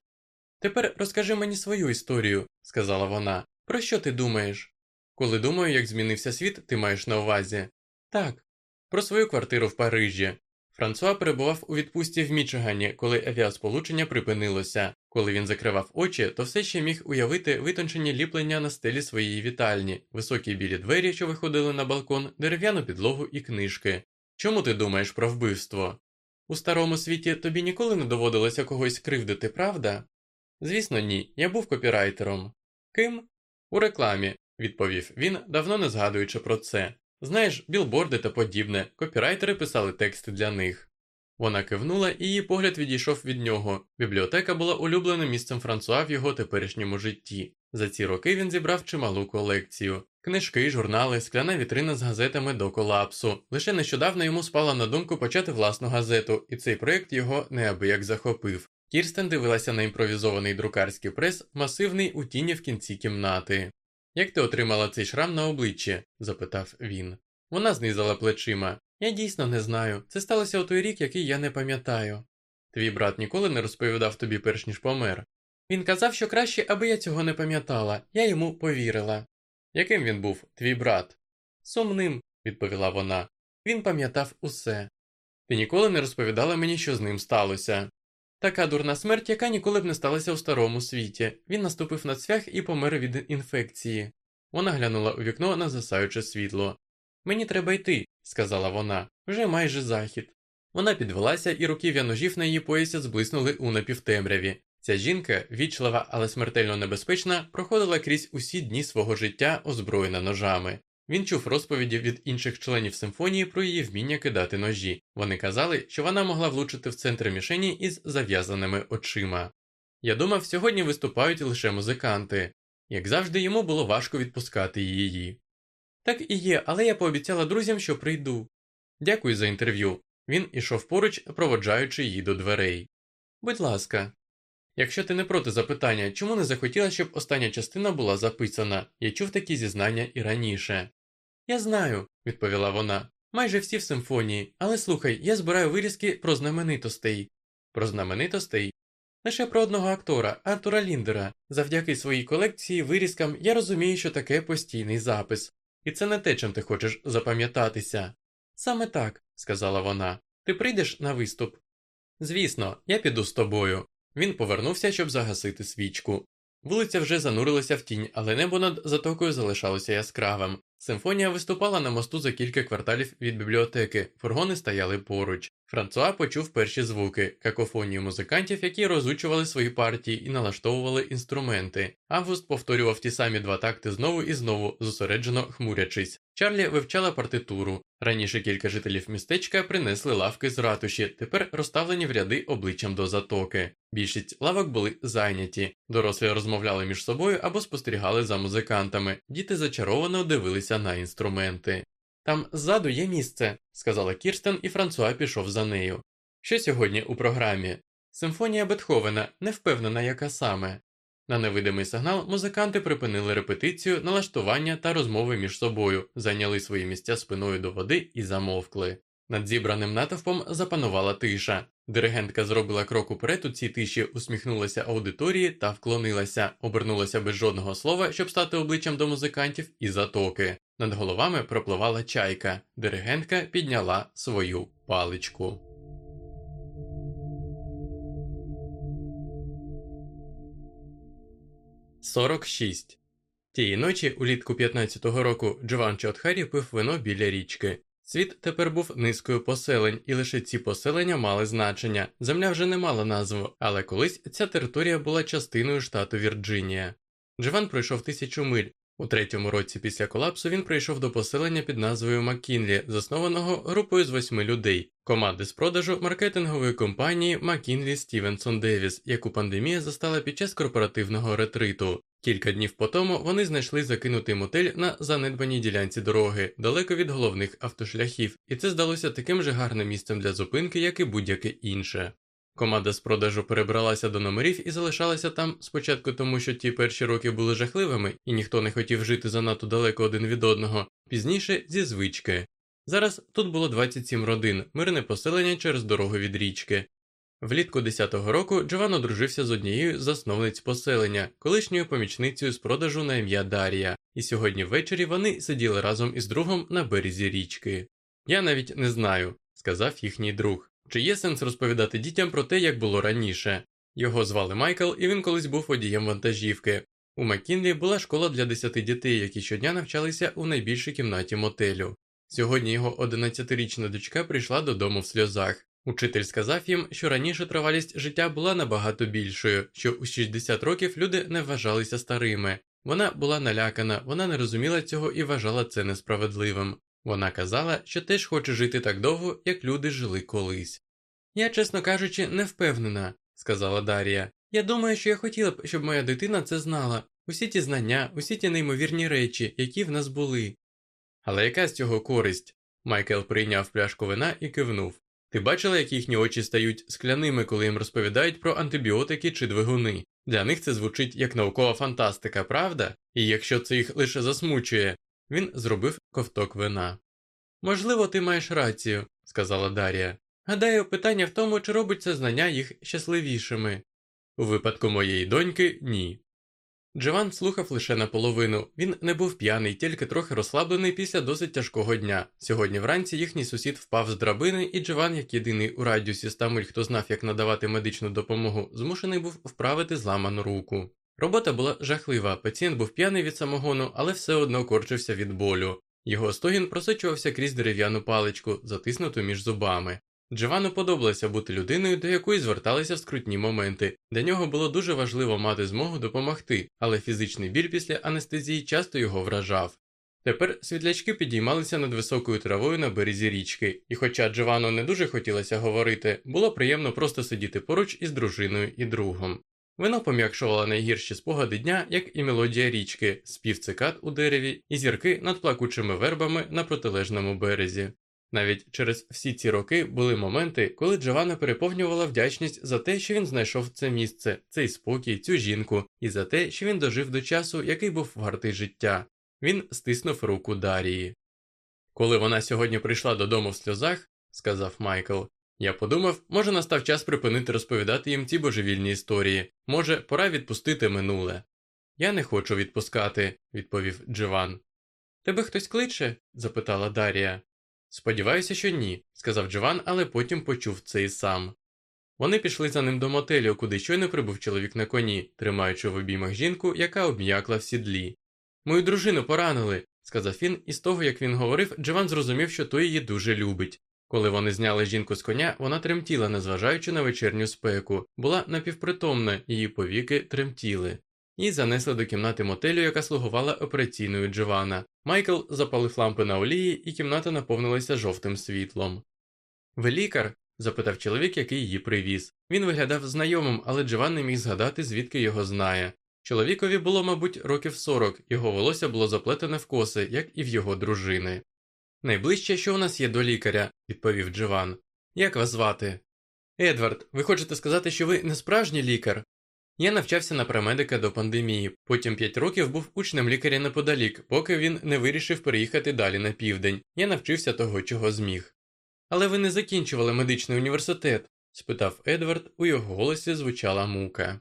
Тепер розкажи мені свою історію, сказала вона. Про що ти думаєш? Коли думаю, як змінився світ, ти маєш на увазі? Так, про свою квартиру в Парижі. Франсуа перебував у відпустці в Мічигані, коли авіасполучення припинилося. Коли він закривав очі, то все ще міг уявити витончені ліплення на стелі своєї вітальні, високі білі двері, що виходили на балкон, дерев'яну підлогу і книжки. Чому ти думаєш про вбивство? У старому світі тобі ніколи не доводилося когось кривдити, правда? Звісно, ні. Я був копірайтером. Ким? У рекламі, відповів він, давно не згадуючи про це. Знаєш, білборди та подібне, копірайтери писали тексти для них. Вона кивнула, і її погляд відійшов від нього. Бібліотека була улюбленим місцем Франсуа в його теперішньому житті. За ці роки він зібрав чималу колекцію. Книжки, журнали, скляна вітрина з газетами до колапсу. Лише нещодавно йому спала на думку почати власну газету, і цей проєкт його неабияк захопив. Кірстен дивилася на імпровізований друкарський прес, масивний у тіні в кінці кімнати. Як ти отримала цей шрам на обличчі? запитав він. Вона знизала плечима. Я дійсно не знаю. Це сталося у той рік, який я не пам'ятаю. Твій брат ніколи не розповідав тобі перш ніж помер. Він казав, що краще, аби я цього не пам'ятала, я йому повірила. Яким він був, твій брат? Сумним, відповіла вона. Він пам'ятав усе. Ти ніколи не розповідала мені, що з ним сталося. Така дурна смерть, яка ніколи б не сталася у старому світі. Він наступив на цвях і помер від інфекції. Вона глянула у вікно на засаюче світло. Мені треба йти, сказала вона, вже майже захід. Вона підвелася, і руків'я ножів на її поясі зблиснули у напівтемряві. Ця жінка, вічлива, але смертельно небезпечна, проходила крізь усі дні свого життя, озброєна ножами. Він чув розповіді від інших членів симфонії про її вміння кидати ножі. Вони казали, що вона могла влучити в центр мішені із зав'язаними очима. Я думав, сьогодні виступають лише музиканти, як завжди, йому було важко відпускати її. Так і є, але я пообіцяла друзям, що прийду. Дякую за інтерв'ю. Він ішов поруч, проводжаючи її до дверей. Будь ласка, якщо ти не проти запитання, чому не захотіла, щоб остання частина була записана, я чув такі зізнання і раніше. Я знаю, відповіла вона. Майже всі в симфонії, але слухай, я збираю вирізки про знаменитостей. Про знаменитостей? Лише про одного актора, Артура Ліндера. Завдяки своїй колекції вирізкам я розумію, що таке постійний запис. І це не те, чим ти хочеш запам'ятатися. Саме так, сказала вона. Ти прийдеш на виступ? Звісно, я піду з тобою. Він повернувся, щоб загасити свічку. Вулиця вже занурилася в тінь, але небо над затокою залишалося яскравим. Симфонія виступала на мосту за кілька кварталів від бібліотеки, фургони стояли поруч. Франсуа почув перші звуки, какофонію музикантів, які розучували свої партії і налаштовували інструменти. Август повторював ті самі два такти знову і знову, зосереджено хмурячись. Чарлі вивчала партитуру. Раніше кілька жителів містечка принесли лавки з ратуші, тепер розставлені в ряди обличчям до затоки. Більшість лавок були зайняті. Дорослі розмовляли між собою або спостерігали за музикантами. Діти зачаровано дивилися на інструменти. Там ззаду є місце, сказала Кірстен, і Франсуа пішов за нею. Що сьогодні у програмі? Симфонія Бетховена, не впевнена, яка саме. На невидимий сигнал музиканти припинили репетицію, налаштування та розмови між собою, зайняли свої місця спиною до води і замовкли. Над зібраним натовпом запанувала тиша. Диригентка зробила крок уперед у цій тиші, усміхнулася аудиторії та вклонилася, обернулася без жодного слова, щоб стати обличчям до музикантів і затоки. Над головами пропливала чайка. Диригентка підняла свою паличку. Сорок шість. Тієї ночі, улітку 15-го року, Джован Чотхарі пив вино біля річки. Світ тепер був низкою поселень, і лише ці поселення мали значення. Земля вже не мала назву, але колись ця територія була частиною штату Вірджинія. Джован пройшов тисячу миль. У третьому році після колапсу він прийшов до поселення під назвою Маккінлі, заснованого групою з восьми людей, команди з продажу маркетингової компанії Маккінлі Стівенсон Девіс, яку пандемія застала під час корпоративного ретриту. Кілька днів по тому вони знайшли закинутий мотель на занедбаній ділянці дороги, далеко від головних автошляхів, і це здалося таким же гарним місцем для зупинки, як і будь-яке інше. Команда з продажу перебралася до номерів і залишалася там спочатку тому, що ті перші роки були жахливими, і ніхто не хотів жити занадто далеко один від одного, пізніше зі звички. Зараз тут було 27 родин, мирне поселення через дорогу від річки. Влітку 10-го року Джован одружився з однією з засновниць поселення, колишньою помічницею з продажу на ім'я Дарія, і сьогодні ввечері вони сиділи разом із другом на березі річки. Я навіть не знаю, сказав їхній друг. Чи є сенс розповідати дітям про те, як було раніше? Його звали Майкл, і він колись був водієм вантажівки. У Маккінлі була школа для 10 дітей, які щодня навчалися у найбільшій кімнаті мотелю. Сьогодні його 11-річна дочка прийшла додому в сльозах. Учитель сказав їм, що раніше тривалість життя була набагато більшою, що у 60 років люди не вважалися старими. Вона була налякана, вона не розуміла цього і вважала це несправедливим. Вона казала, що теж хоче жити так довго, як люди жили колись. Я, чесно кажучи, не впевнена, сказала Дарія. Я думаю, що я хотіла б, щоб моя дитина це знала, усі ті знання, усі ті неймовірні речі, які в нас були. Але яка з цього користь? Майкл прийняв пляшку вина і кивнув. Ти бачила, як їхні очі стають скляними, коли їм розповідають про антибіотики чи двигуни? Для них це звучить як наукова фантастика, правда? І якщо це їх лише засмучує, він зробив ковток вина. Можливо, ти маєш рацію, сказала Дарія. Гадаю, питання в тому, чи робить це знання їх щасливішими. У випадку моєї доньки ні. Джован слухав лише наполовину. Він не був п'яний, тільки трохи розслаблений після досить тяжкого дня. Сьогодні вранці їхній сусід впав з драбини, і Джован, як єдиний у радіусі ста миль, хто знав, як надавати медичну допомогу, змушений був вправити зламану руку. Робота була жахлива, пацієнт був п'яний від самогону, але все одно корчився від болю. Його стогін просочувався крізь дерев'яну паличку, затиснуту між зубами. Джовану подобалося бути людиною, до якої зверталися в скрутні моменти. Для нього було дуже важливо мати змогу допомогти, але фізичний біль після анестезії часто його вражав. Тепер світлячки підіймалися над високою травою на березі річки, і хоча Джовану не дуже хотілося говорити, було приємно просто сидіти поруч із дружиною і другом. Вино пом'якшувало найгірші спогади дня, як і мелодія річки, спів цикад у дереві і зірки над плакучими вербами на протилежному березі. Навіть через всі ці роки були моменти, коли Джованна переповнювала вдячність за те, що він знайшов це місце, цей спокій, цю жінку, і за те, що він дожив до часу, який був вартий життя. Він стиснув руку Дарії. Коли вона сьогодні прийшла додому в сльозах, сказав Майкл, я подумав, може настав час припинити розповідати їм ці божевільні історії, може, пора відпустити минуле. Я не хочу відпускати, відповів Джован. Тебе хтось кличе? запитала Дарія. Сподіваюся, що ні, сказав Джован, але потім почув це і сам. Вони пішли за ним до мотелю, куди щойно прибув чоловік на коні, тримаючи в обіймах жінку, яка обм'якла в сідлі. Мою дружину поранили, сказав він, і з того, як він говорив, Джован зрозумів, що той її дуже любить. Коли вони зняли жінку з коня, вона тремтіла, незважаючи на вечірню спеку, була напівпритомна, її повіки тремтіли. Її занесли до кімнати мотелю, яка слугувала операційною Джована. Майкл запалив лампи на олії, і кімната наповнилася жовтим світлом. Ви лікар? запитав чоловік, який її привіз. Він виглядав знайомим, але Джован не міг згадати, звідки його знає. Чоловікові було, мабуть, років сорок, його волосся було заплетене в коси, як і в його дружини. Найближче, що у нас є до лікаря, відповів Джован. Як вас звати? Едвард, ви хочете сказати, що ви не справжній лікар? Я навчався на премедика до пандемії, потім 5 років був учнем лікаря неподалік, поки він не вирішив переїхати далі на південь. Я навчився того, чого зміг. Але ви не закінчували медичний університет? спитав Едвард, у його голосі звучала мука.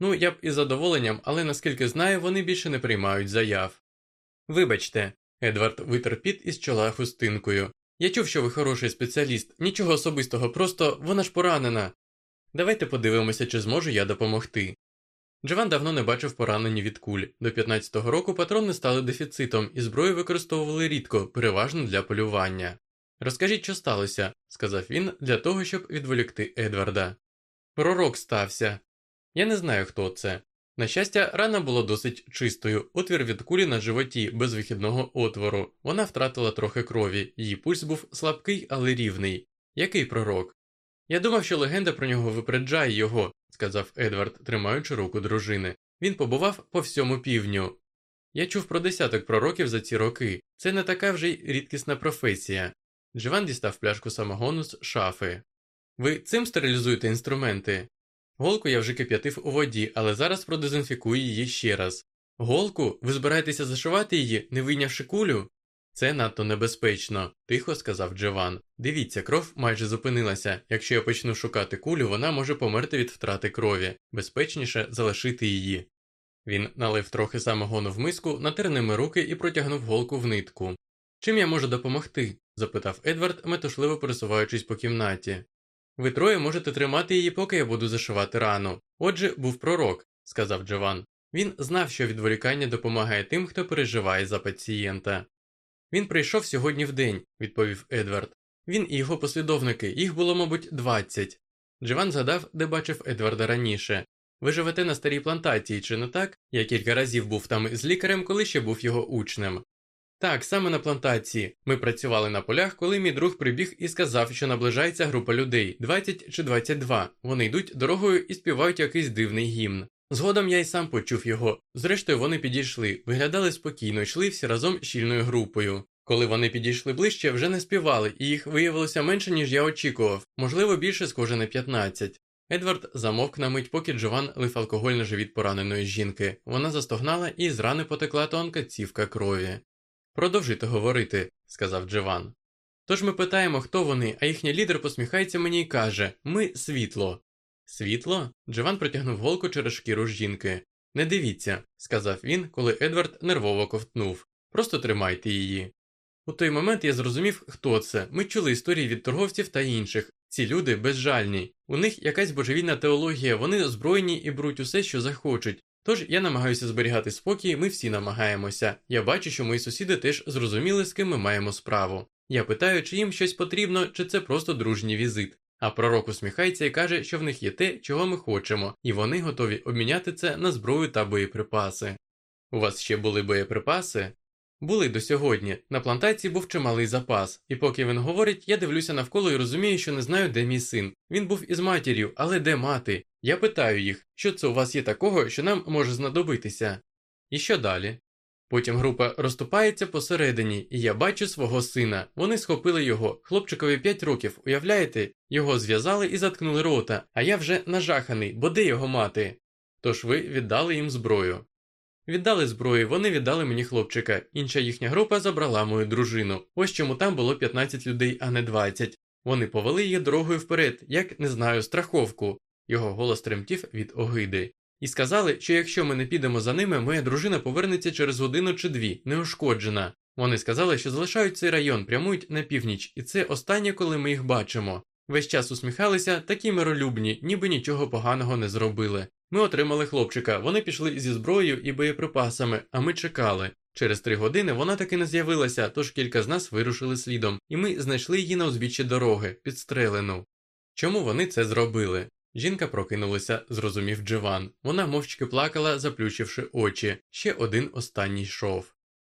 Ну, я б із задоволенням, але наскільки знаю, вони більше не приймають заяв. Вибачте, Едвард витер піт із чола хустинкою. Я чув, що ви хороший спеціаліст, нічого особистого, просто вона ж поранена. Давайте подивимося, чи зможу я допомогти. Джован давно не бачив поранені від куль. До 15-го року патрони стали дефіцитом, і зброю використовували рідко, переважно для полювання. Розкажіть, що сталося, сказав він для того, щоб відволікти Едварда. Пророк стався. Я не знаю, хто це. На щастя, рана була досить чистою, отвір від кулі на животі, без вихідного отвору. Вона втратила трохи крові, її пульс був слабкий, але рівний. Який пророк? Я думав, що легенда про нього випереджає його, сказав Едвард, тримаючи руку дружини. Він побував по всьому півдню. Я чув про десяток пророків за ці роки. Це не така вже й рідкісна професія. Дживан дістав пляшку самогону з шафи. Ви цим стерилізуєте інструменти? Голку я вже кип'ятив у воді, але зараз продезінфікую її ще раз. Голку? Ви збираєтеся зашивати її, не вийнявши кулю? Це надто небезпечно, тихо сказав Джован. Дивіться, кров майже зупинилася. Якщо я почну шукати кулю, вона може померти від втрати крові. Безпечніше залишити її. Він налив трохи самогону в миску, натер ними руки і протягнув голку в нитку. Чим я можу допомогти? запитав Едвард, метушливо пересуваючись по кімнаті. Ви троє можете тримати її, поки я буду зашивати рану. Отже, був пророк, сказав Джован. Він знав, що відволікання допомагає тим, хто переживає за пацієнта. Він прийшов сьогодні в день, відповів Едвард. Він і його послідовники, їх було, мабуть, двадцять. Джован згадав, де бачив Едварда раніше. Ви живете на старій плантації, чи не так? Я кілька разів був там з лікарем, коли ще був його учнем. Так, саме на плантації. Ми працювали на полях, коли мій друг прибіг і сказав, що наближається група людей 20 чи 22. Вони йдуть дорогою і співають якийсь дивний гімн. Згодом я й сам почув його. Зрештою, вони підійшли, виглядали спокійно, йшли всі разом щільною групою. Коли вони підійшли ближче, вже не співали, і їх виявилося менше, ніж я очікував, можливо, більше схоже на 15. Едвард замовк на мить, поки Джован лив алкоголь на живіт пораненої жінки. Вона застогнала і з рани потекла тонка цівка крові. Продовжуйте говорити, сказав Джован. Тож ми питаємо, хто вони, а їхній лідер посміхається мені і каже Ми світло. Світло? Джован протягнув голку через шкіру жінки. Не дивіться, сказав він, коли Едвард нервово ковтнув. Просто тримайте її. У той момент я зрозумів, хто це. Ми чули історії від торговців та інших. Ці люди безжальні. У них якась божевільна теологія, вони озброєні і беруть усе, що захочуть. Тож я намагаюся зберігати спокій, ми всі намагаємося. Я бачу, що мої сусіди теж зрозуміли, з ким ми маємо справу. Я питаю, чи їм щось потрібно, чи це просто дружній візит. А пророк усміхається і каже, що в них є те, чого ми хочемо, і вони готові обміняти це на зброю та боєприпаси. У вас ще були боєприпаси? Були до сьогодні. На плантації був чималий запас, і поки він говорить, я дивлюся навколо і розумію, що не знаю, де мій син. Він був із матір'ю, але де мати? Я питаю їх, що це у вас є такого, що нам може знадобитися. І що далі? Потім група розступається посередині, і я бачу свого сина. Вони схопили його, хлопчикові 5 років, уявляєте? Його зв'язали і заткнули рота, а я вже нажаханий, бо де його мати? Тож ви віддали їм зброю. Віддали зброю, вони віддали мені хлопчика. Інша їхня група забрала мою дружину. Ось чому там було 15 людей, а не 20. Вони повели її дорогою вперед, як не знаю, страховку. Його голос тремтів від огиди. І сказали, що якщо ми не підемо за ними, моя дружина повернеться через годину чи дві, неушкоджена. Вони сказали, що залишають цей район, прямують на північ, і це останнє, коли ми їх бачимо. Весь час усміхалися, такі миролюбні, ніби нічого поганого не зробили. Ми отримали хлопчика, вони пішли зі зброєю і боєприпасами, а ми чекали. Через три години вона таки не з'явилася, тож кілька з нас вирушили слідом, і ми знайшли її на узбіччі дороги, підстрелену. Чому вони це зробили? Жінка прокинулася, зрозумів Дживан. Вона мовчки плакала, заплющивши очі. Ще один останній йшов.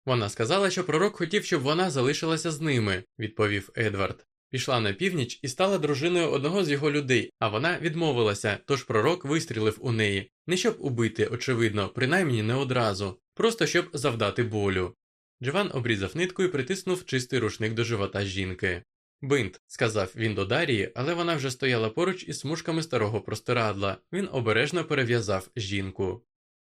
Вона сказала, що пророк хотів, щоб вона залишилася з ними, відповів Едвард. Пішла на північ і стала дружиною одного з його людей, а вона відмовилася, тож пророк вистрілив у неї. Не щоб убити, очевидно, принаймні не одразу, просто щоб завдати болю. Дживан обрізав нитку і притиснув чистий рушник до живота жінки. Бинт, сказав він до Дарії, але вона вже стояла поруч із смужками старого простирадла. Він обережно перев'язав жінку.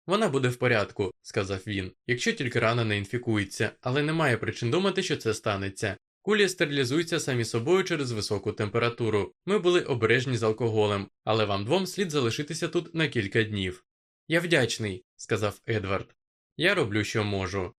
Вона буде в порядку, сказав він, якщо тільки рана не інфікується, але немає причин думати, що це станеться. Кулі стерилізуються самі собою через високу температуру. Ми були обережні з алкоголем, але вам двом слід залишитися тут на кілька днів. Я вдячний, сказав Едвард. Я роблю, що можу.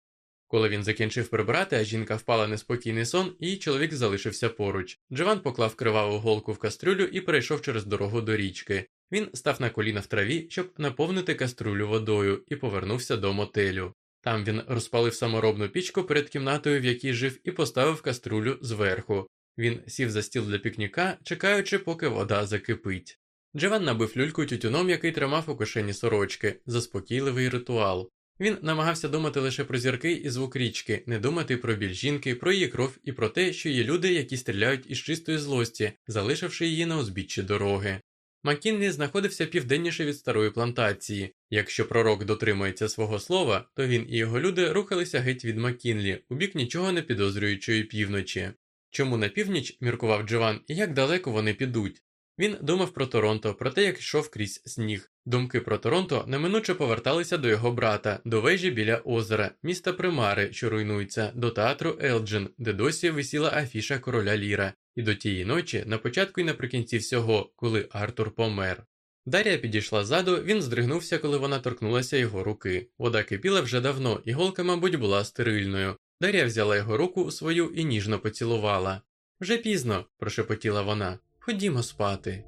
Коли він закінчив прибирати, а жінка впала неспокійний сон, і чоловік залишився поруч. Джован поклав криваву голку в кастрюлю і перейшов через дорогу до річки. Він став на коліна в траві, щоб наповнити кастрюлю водою, і повернувся до мотелю. Там він розпалив саморобну пічку перед кімнатою, в якій жив, і поставив каструлю зверху. Він сів за стіл для пікніка, чекаючи, поки вода закипить. Джован набив люльку тютюном, який тримав у кишені сорочки, заспокійливий ритуал. Він намагався думати лише про зірки і звук річки, не думати про біль жінки, про її кров і про те, що є люди, які стріляють із чистої злості, залишивши її на узбіччі дороги. Маккінлі знаходився південніше від старої плантації. Якщо пророк дотримується свого слова, то він і його люди рухалися геть від Маккінлі, у бік нічого не підозрюючої півночі. Чому на північ міркував Джован і як далеко вони підуть? Він думав про Торонто, про те, як йшов крізь сніг. Думки про Торонто неминуче поверталися до його брата, до вежі біля озера, міста Примари, що руйнується, до театру Елджин, де досі висіла афіша короля Ліра, і до тієї ночі, на початку і наприкінці всього, коли Артур помер. Дар'я підійшла ззаду, він здригнувся, коли вона торкнулася його руки. Вода кипіла вже давно, і голка, мабуть, була стерильною. Дар'я взяла його руку у свою і ніжно поцілувала. Вже пізно, прошепотіла вона. Ходімо спати.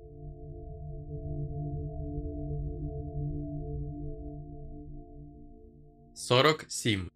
Сорок сім.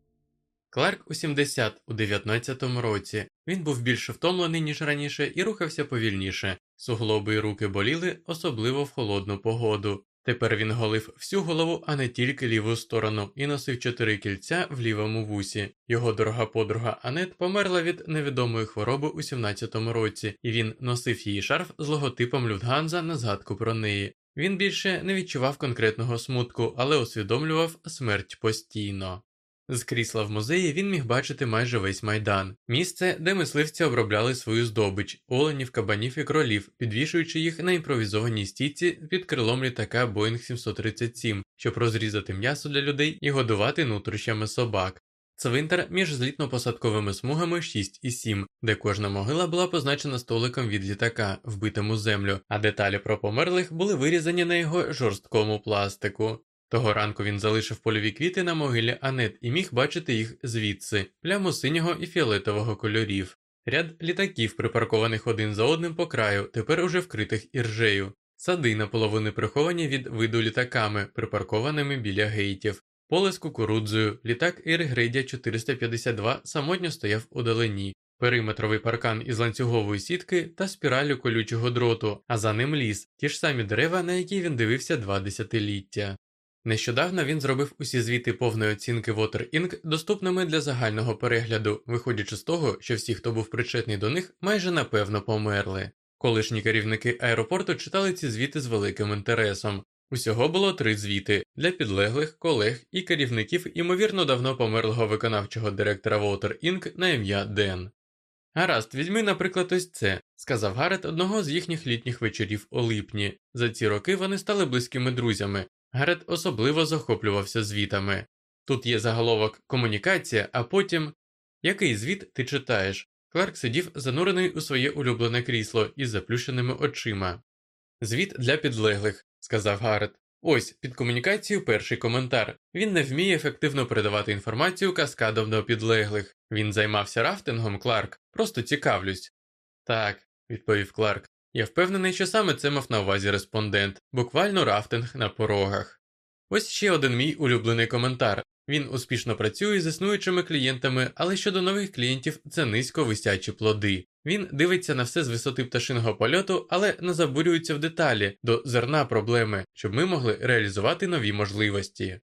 Кларк у 70 у 19-му році. Він був більше втомлений, ніж раніше, і рухався повільніше. Суглоби й руки боліли, особливо в холодну погоду. Тепер він голив всю голову, а не тільки ліву сторону, і носив чотири кільця в лівому вусі. Його дорога подруга Анет померла від невідомої хвороби у 17-му році, і він носив її шарф з логотипом Люфтганза на згадку про неї. Він більше не відчував конкретного смутку, але усвідомлював смерть постійно. З крісла в музеї він міг бачити майже весь майдан, місце, де мисливці обробляли свою здобич, оленів, кабанів і кролів, підвішуючи їх на імпровізованій стійці під крилом літака Boeing 737, щоб розрізати м'ясо для людей і годувати нутрощами собак. Цвинтар між злітно-посадковими смугами 6 і 7, де кожна могила була позначена столиком від літака, вбитим землю, а деталі про померлих були вирізані на його жорсткому пластику. Того ранку він залишив польові квіти на могилі Анет і міг бачити їх звідси, пляму синього і фіолетового кольорів. Ряд літаків, припаркованих один за одним по краю, тепер уже вкритих іржею, сади наполовину приховані від виду літаками, припаркованими біля гейтів, поле з кукурудзою, літак Іргрейдя 452 самотньо стояв удалені, периметровий паркан із ланцюгової сітки та спіралю колючого дроту, а за ним ліс, ті ж самі дерева, на які він дивився два десятиліття. Нещодавно він зробив усі звіти повної оцінки Water Inc. доступними для загального перегляду, виходячи з того, що всі, хто був причетний до них, майже напевно померли. Колишні керівники аеропорту читали ці звіти з великим інтересом. Усього було три звіти для підлеглих, колег і керівників імовірно давно померлого виконавчого директора Water Inc. на ім'я Ден. Гаразд, візьми, наприклад, ось це, сказав Гарет одного з їхніх літніх вечорів у липні. За ці роки вони стали близькими друзями, Гарет особливо захоплювався звітами. Тут є заголовок комунікація, а потім який звіт ти читаєш? Кларк сидів занурений у своє улюблене крісло із заплющеними очима. Звіт для підлеглих, сказав Гарет. Ось під комунікацією перший коментар. Він не вміє ефективно передавати інформацію каскадом до підлеглих. Він займався рафтингом, Кларк, просто цікавлюсь. Так, відповів Кларк. Я впевнений, що саме це мав на увазі респондент, буквально рафтинг на порогах. Ось ще один мій улюблений коментар. Він успішно працює з існуючими клієнтами, але щодо нових клієнтів це низько висячі плоди. Він дивиться на все з висоти пташиного польоту, але не забурюється в деталі до зерна проблеми, щоб ми могли реалізувати нові можливості.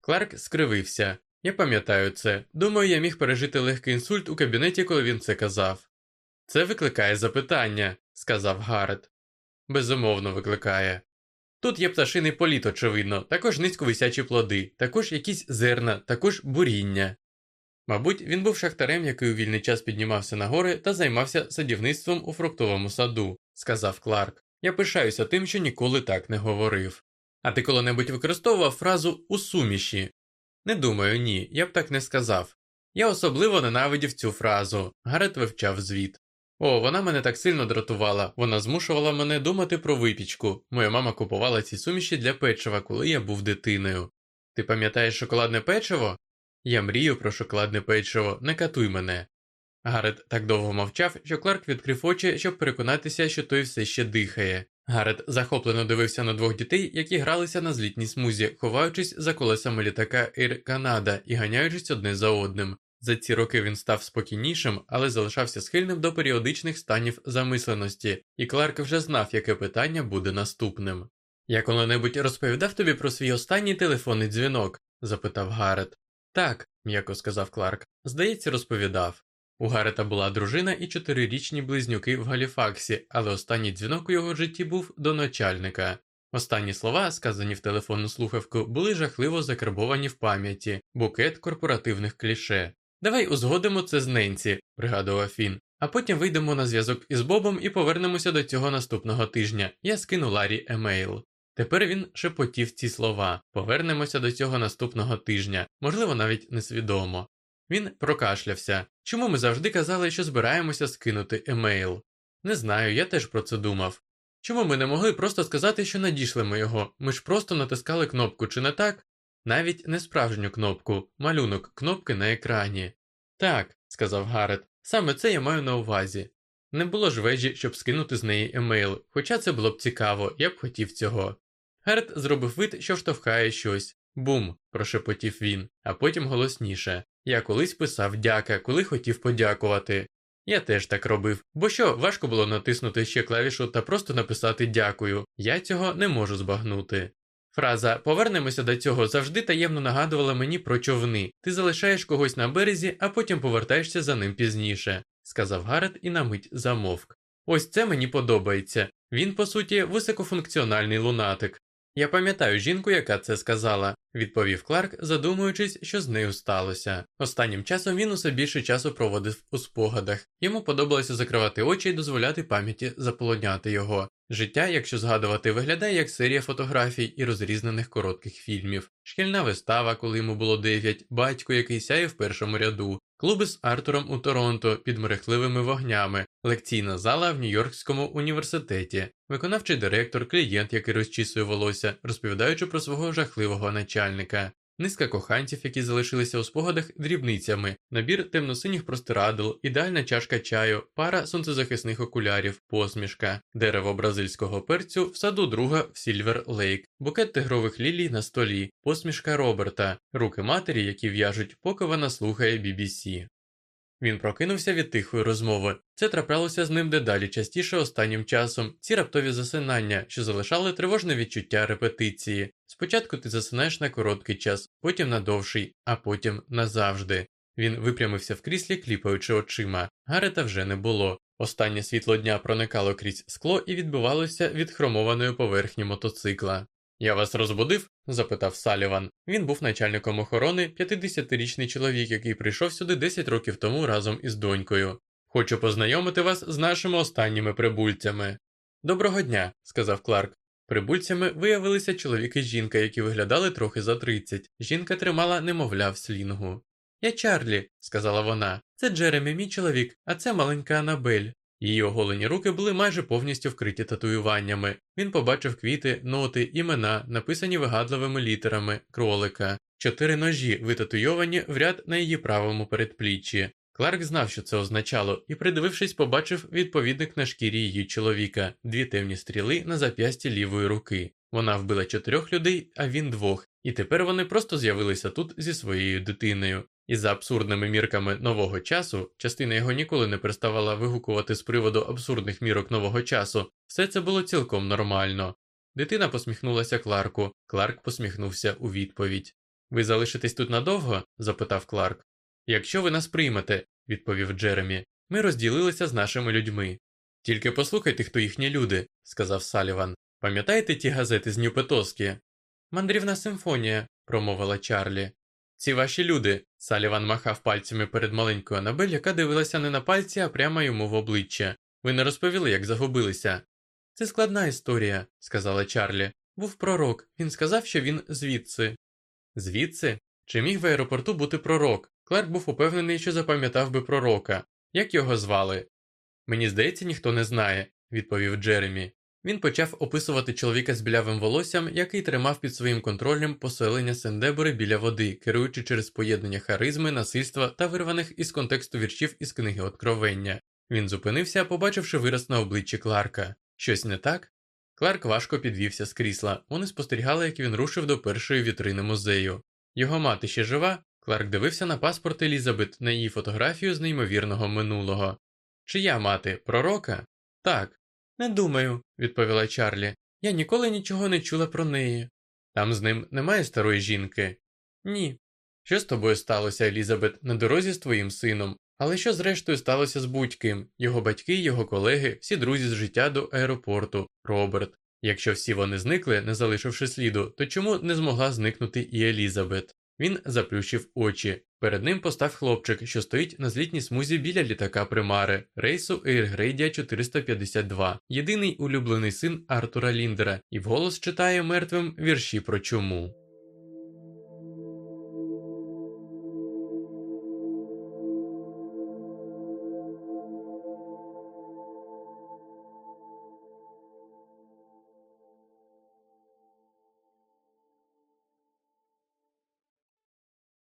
Кларк скривився. Я пам'ятаю це. Думаю, я міг пережити легкий інсульт у кабінеті, коли він це казав. Це викликає запитання, сказав Гарет. Безумовно, викликає. Тут є пташиний політ, очевидно, також низьковисячі плоди, також якісь зерна, також буріння. Мабуть, він був шахтарем, який у вільний час піднімався на гори та займався садівництвом у фруктовому саду, сказав Кларк. Я пишаюся тим, що ніколи так не говорив. А ти коли-небудь використовував фразу у суміші? Не думаю, ні, я б так не сказав. Я особливо ненавидів цю фразу. Гарет вивчав звіт. О, вона мене так сильно дратувала, вона змушувала мене думати про випічку. Моя мама купувала ці суміші для печива, коли я був дитиною. Ти пам'ятаєш шоколадне печиво? Я мрію про шоколадне печиво, не катуй мене. Гарет так довго мовчав, що Кларк відкрив очі, щоб переконатися, що той все ще дихає. Гарет захоплено дивився на двох дітей, які гралися на злітній смузі, ховаючись за колесами літака Air Canada і ганяючись одне за одним. За ці роки він став спокійнішим, але залишався схильним до періодичних станів замисленості, і Кларк вже знав, яке питання буде наступним. Я коли-небудь розповідав тобі про свій останній телефонний дзвінок? запитав Гарет. Так, м'яко сказав Кларк. Здається, розповідав. У Гарета була дружина і чотирирічні близнюки в Галіфаксі, але останній дзвінок у його житті був до начальника. Останні слова, сказані в телефонну слухавку, були жахливо закарбовані в пам'яті, букет корпоративних кліше. Давай узгодимо це з Ненці, пригадував він, а потім вийдемо на зв'язок із Бобом і повернемося до цього наступного тижня. Я скину Ларі емейл. Тепер він шепотів ці слова повернемося до цього наступного тижня, можливо, навіть несвідомо. Він прокашлявся. Чому ми завжди казали, що збираємося скинути емейл? Не знаю, я теж про це думав. Чому ми не могли просто сказати, що надішлемо його? Ми ж просто натискали кнопку, чи не так? Навіть не справжню кнопку, малюнок кнопки на екрані. Так, сказав Гарет, саме це я маю на увазі. Не було ж вежі, щоб скинути з неї емейл, хоча це було б цікаво, я б хотів цього. Гарет зробив вид, що штовхає щось. Бум, прошепотів він, а потім голосніше. Я колись писав дяка, коли хотів подякувати. Я теж так робив, бо що важко було натиснути ще клавішу та просто написати дякую. Я цього не можу збагнути. Фраза Повернемося до цього завжди таємно нагадувала мені про човни. Ти залишаєш когось на березі, а потім повертаєшся за ним пізніше, сказав Гаррет і на мить замовк. Ось це мені подобається. Він, по суті, високофункціональний лунатик. Я пам'ятаю жінку, яка це сказала, відповів Кларк, задумуючись, що з нею сталося. Останнім часом він усе більше часу проводив у спогадах. Йому подобалося закривати очі і дозволяти пам'яті заполоняти його. Життя, якщо згадувати, виглядає як серія фотографій і розрізнених коротких фільмів, шкільна вистава, коли йому було 9, батько, який сяє в першому ряду, клуби з Артуром у Торонто під мерехливими вогнями, лекційна зала в Нью-Йоркському університеті, виконавчий директор, клієнт, який розчісує волосся, розповідаючи про свого жахливого начальника. Низка коханців, які залишилися у спогадах дрібницями, набір темно-синіх простирадл, ідеальна чашка чаю, пара сонцезахисних окулярів, посмішка, дерево бразильського перцю в саду друга в Сільвер Лейк, букет тигрових лілій на столі, посмішка Роберта, руки матері, які в'яжуть, поки вона слухає BBC. Він прокинувся від тихої розмови. Це траплялося з ним дедалі частіше останнім часом, ці раптові засинання, що залишали тривожне відчуття репетиції. Спочатку ти засинаєш на короткий час, потім на довший, а потім назавжди. Він випрямився в кріслі, кліпаючи очима. Гарета вже не було. Останнє світло дня проникало крізь скло і відбивалося від хромованої поверхні мотоцикла. Я вас розбудив? запитав Саліван. Він був начальником охорони, 50-річний чоловік, який прийшов сюди 10 років тому разом із донькою. Хочу познайомити вас з нашими останніми прибульцями. Доброго дня, сказав Кларк. Прибульцями виявилися чоловік і жінка, які виглядали трохи за 30. Жінка тримала немовля в слінгу. Я Чарлі, сказала вона. Це Джеремі, мій чоловік, а це маленька Анабель. Її оголені руки були майже повністю вкриті татуюваннями. Він побачив квіти, ноти, імена, написані вигадливими літерами, кролика, чотири ножі, витатуйовані в ряд на її правому передпліччі. Кларк знав, що це означало, і, придивившись, побачив відповідник на шкірі її чоловіка, дві темні стріли на зап'ясті лівої руки. Вона вбила чотирьох людей, а він двох, і тепер вони просто з'явилися тут зі своєю дитиною. І за абсурдними мірками нового часу, частина його ніколи не переставала вигукувати з приводу абсурдних мірок нового часу, все це було цілком нормально. Дитина посміхнулася Кларку, Кларк посміхнувся у відповідь. Ви залишитесь тут надовго? запитав Кларк. Якщо ви нас приймете, відповів Джеремі, ми розділилися з нашими людьми. Тільки послухайте, хто їхні люди, сказав Саліван. Пам'ятаєте ті газети з Нью-Петоскі?» Мандрівна симфонія, промовила Чарлі. Ці ваші люди. Саліван махав пальцями перед маленькою Анабель, яка дивилася не на пальці, а прямо йому в обличчя. Ви не розповіли, як загубилися. Це складна історія, сказала Чарлі. Був пророк. Він сказав, що він звідси. Звідси? Чи міг в аеропорту бути пророк? Кларк був упевнений, що запам'ятав би пророка. Як його звали? Мені здається, ніхто не знає, відповів Джеремі. Він почав описувати чоловіка з білявим волоссям, який тримав під своїм контролем поселення Сендебори біля води, керуючи через поєднання харизми, насильства та вирваних із контексту віршів із книги Откровення. Він зупинився, побачивши вираз на обличчі Кларка. Щось не так? Кларк важко підвівся з крісла. Вони спостерігали, як він рушив до першої вітрини музею. Його мати ще жива. Кларк дивився на паспорт Елізабет, на її фотографію з неймовірного минулого. Чия мати? Пророка? Так. Не думаю, відповіла Чарлі. Я ніколи нічого не чула про неї. Там з ним немає старої жінки? Ні. Що з тобою сталося, Елізабет, на дорозі з твоїм сином? Але що зрештою сталося з будь-ким? Його батьки, його колеги, всі друзі з життя до аеропорту, Роберт. Якщо всі вони зникли, не залишивши сліду, то чому не змогла зникнути і Елізабет? Він заплющив очі. Перед ним постав хлопчик, що стоїть на злітній смузі біля літака примари, рейсу Air 452, єдиний улюблений син Артура Ліндера, і вголос читає мертвим вірші про чому.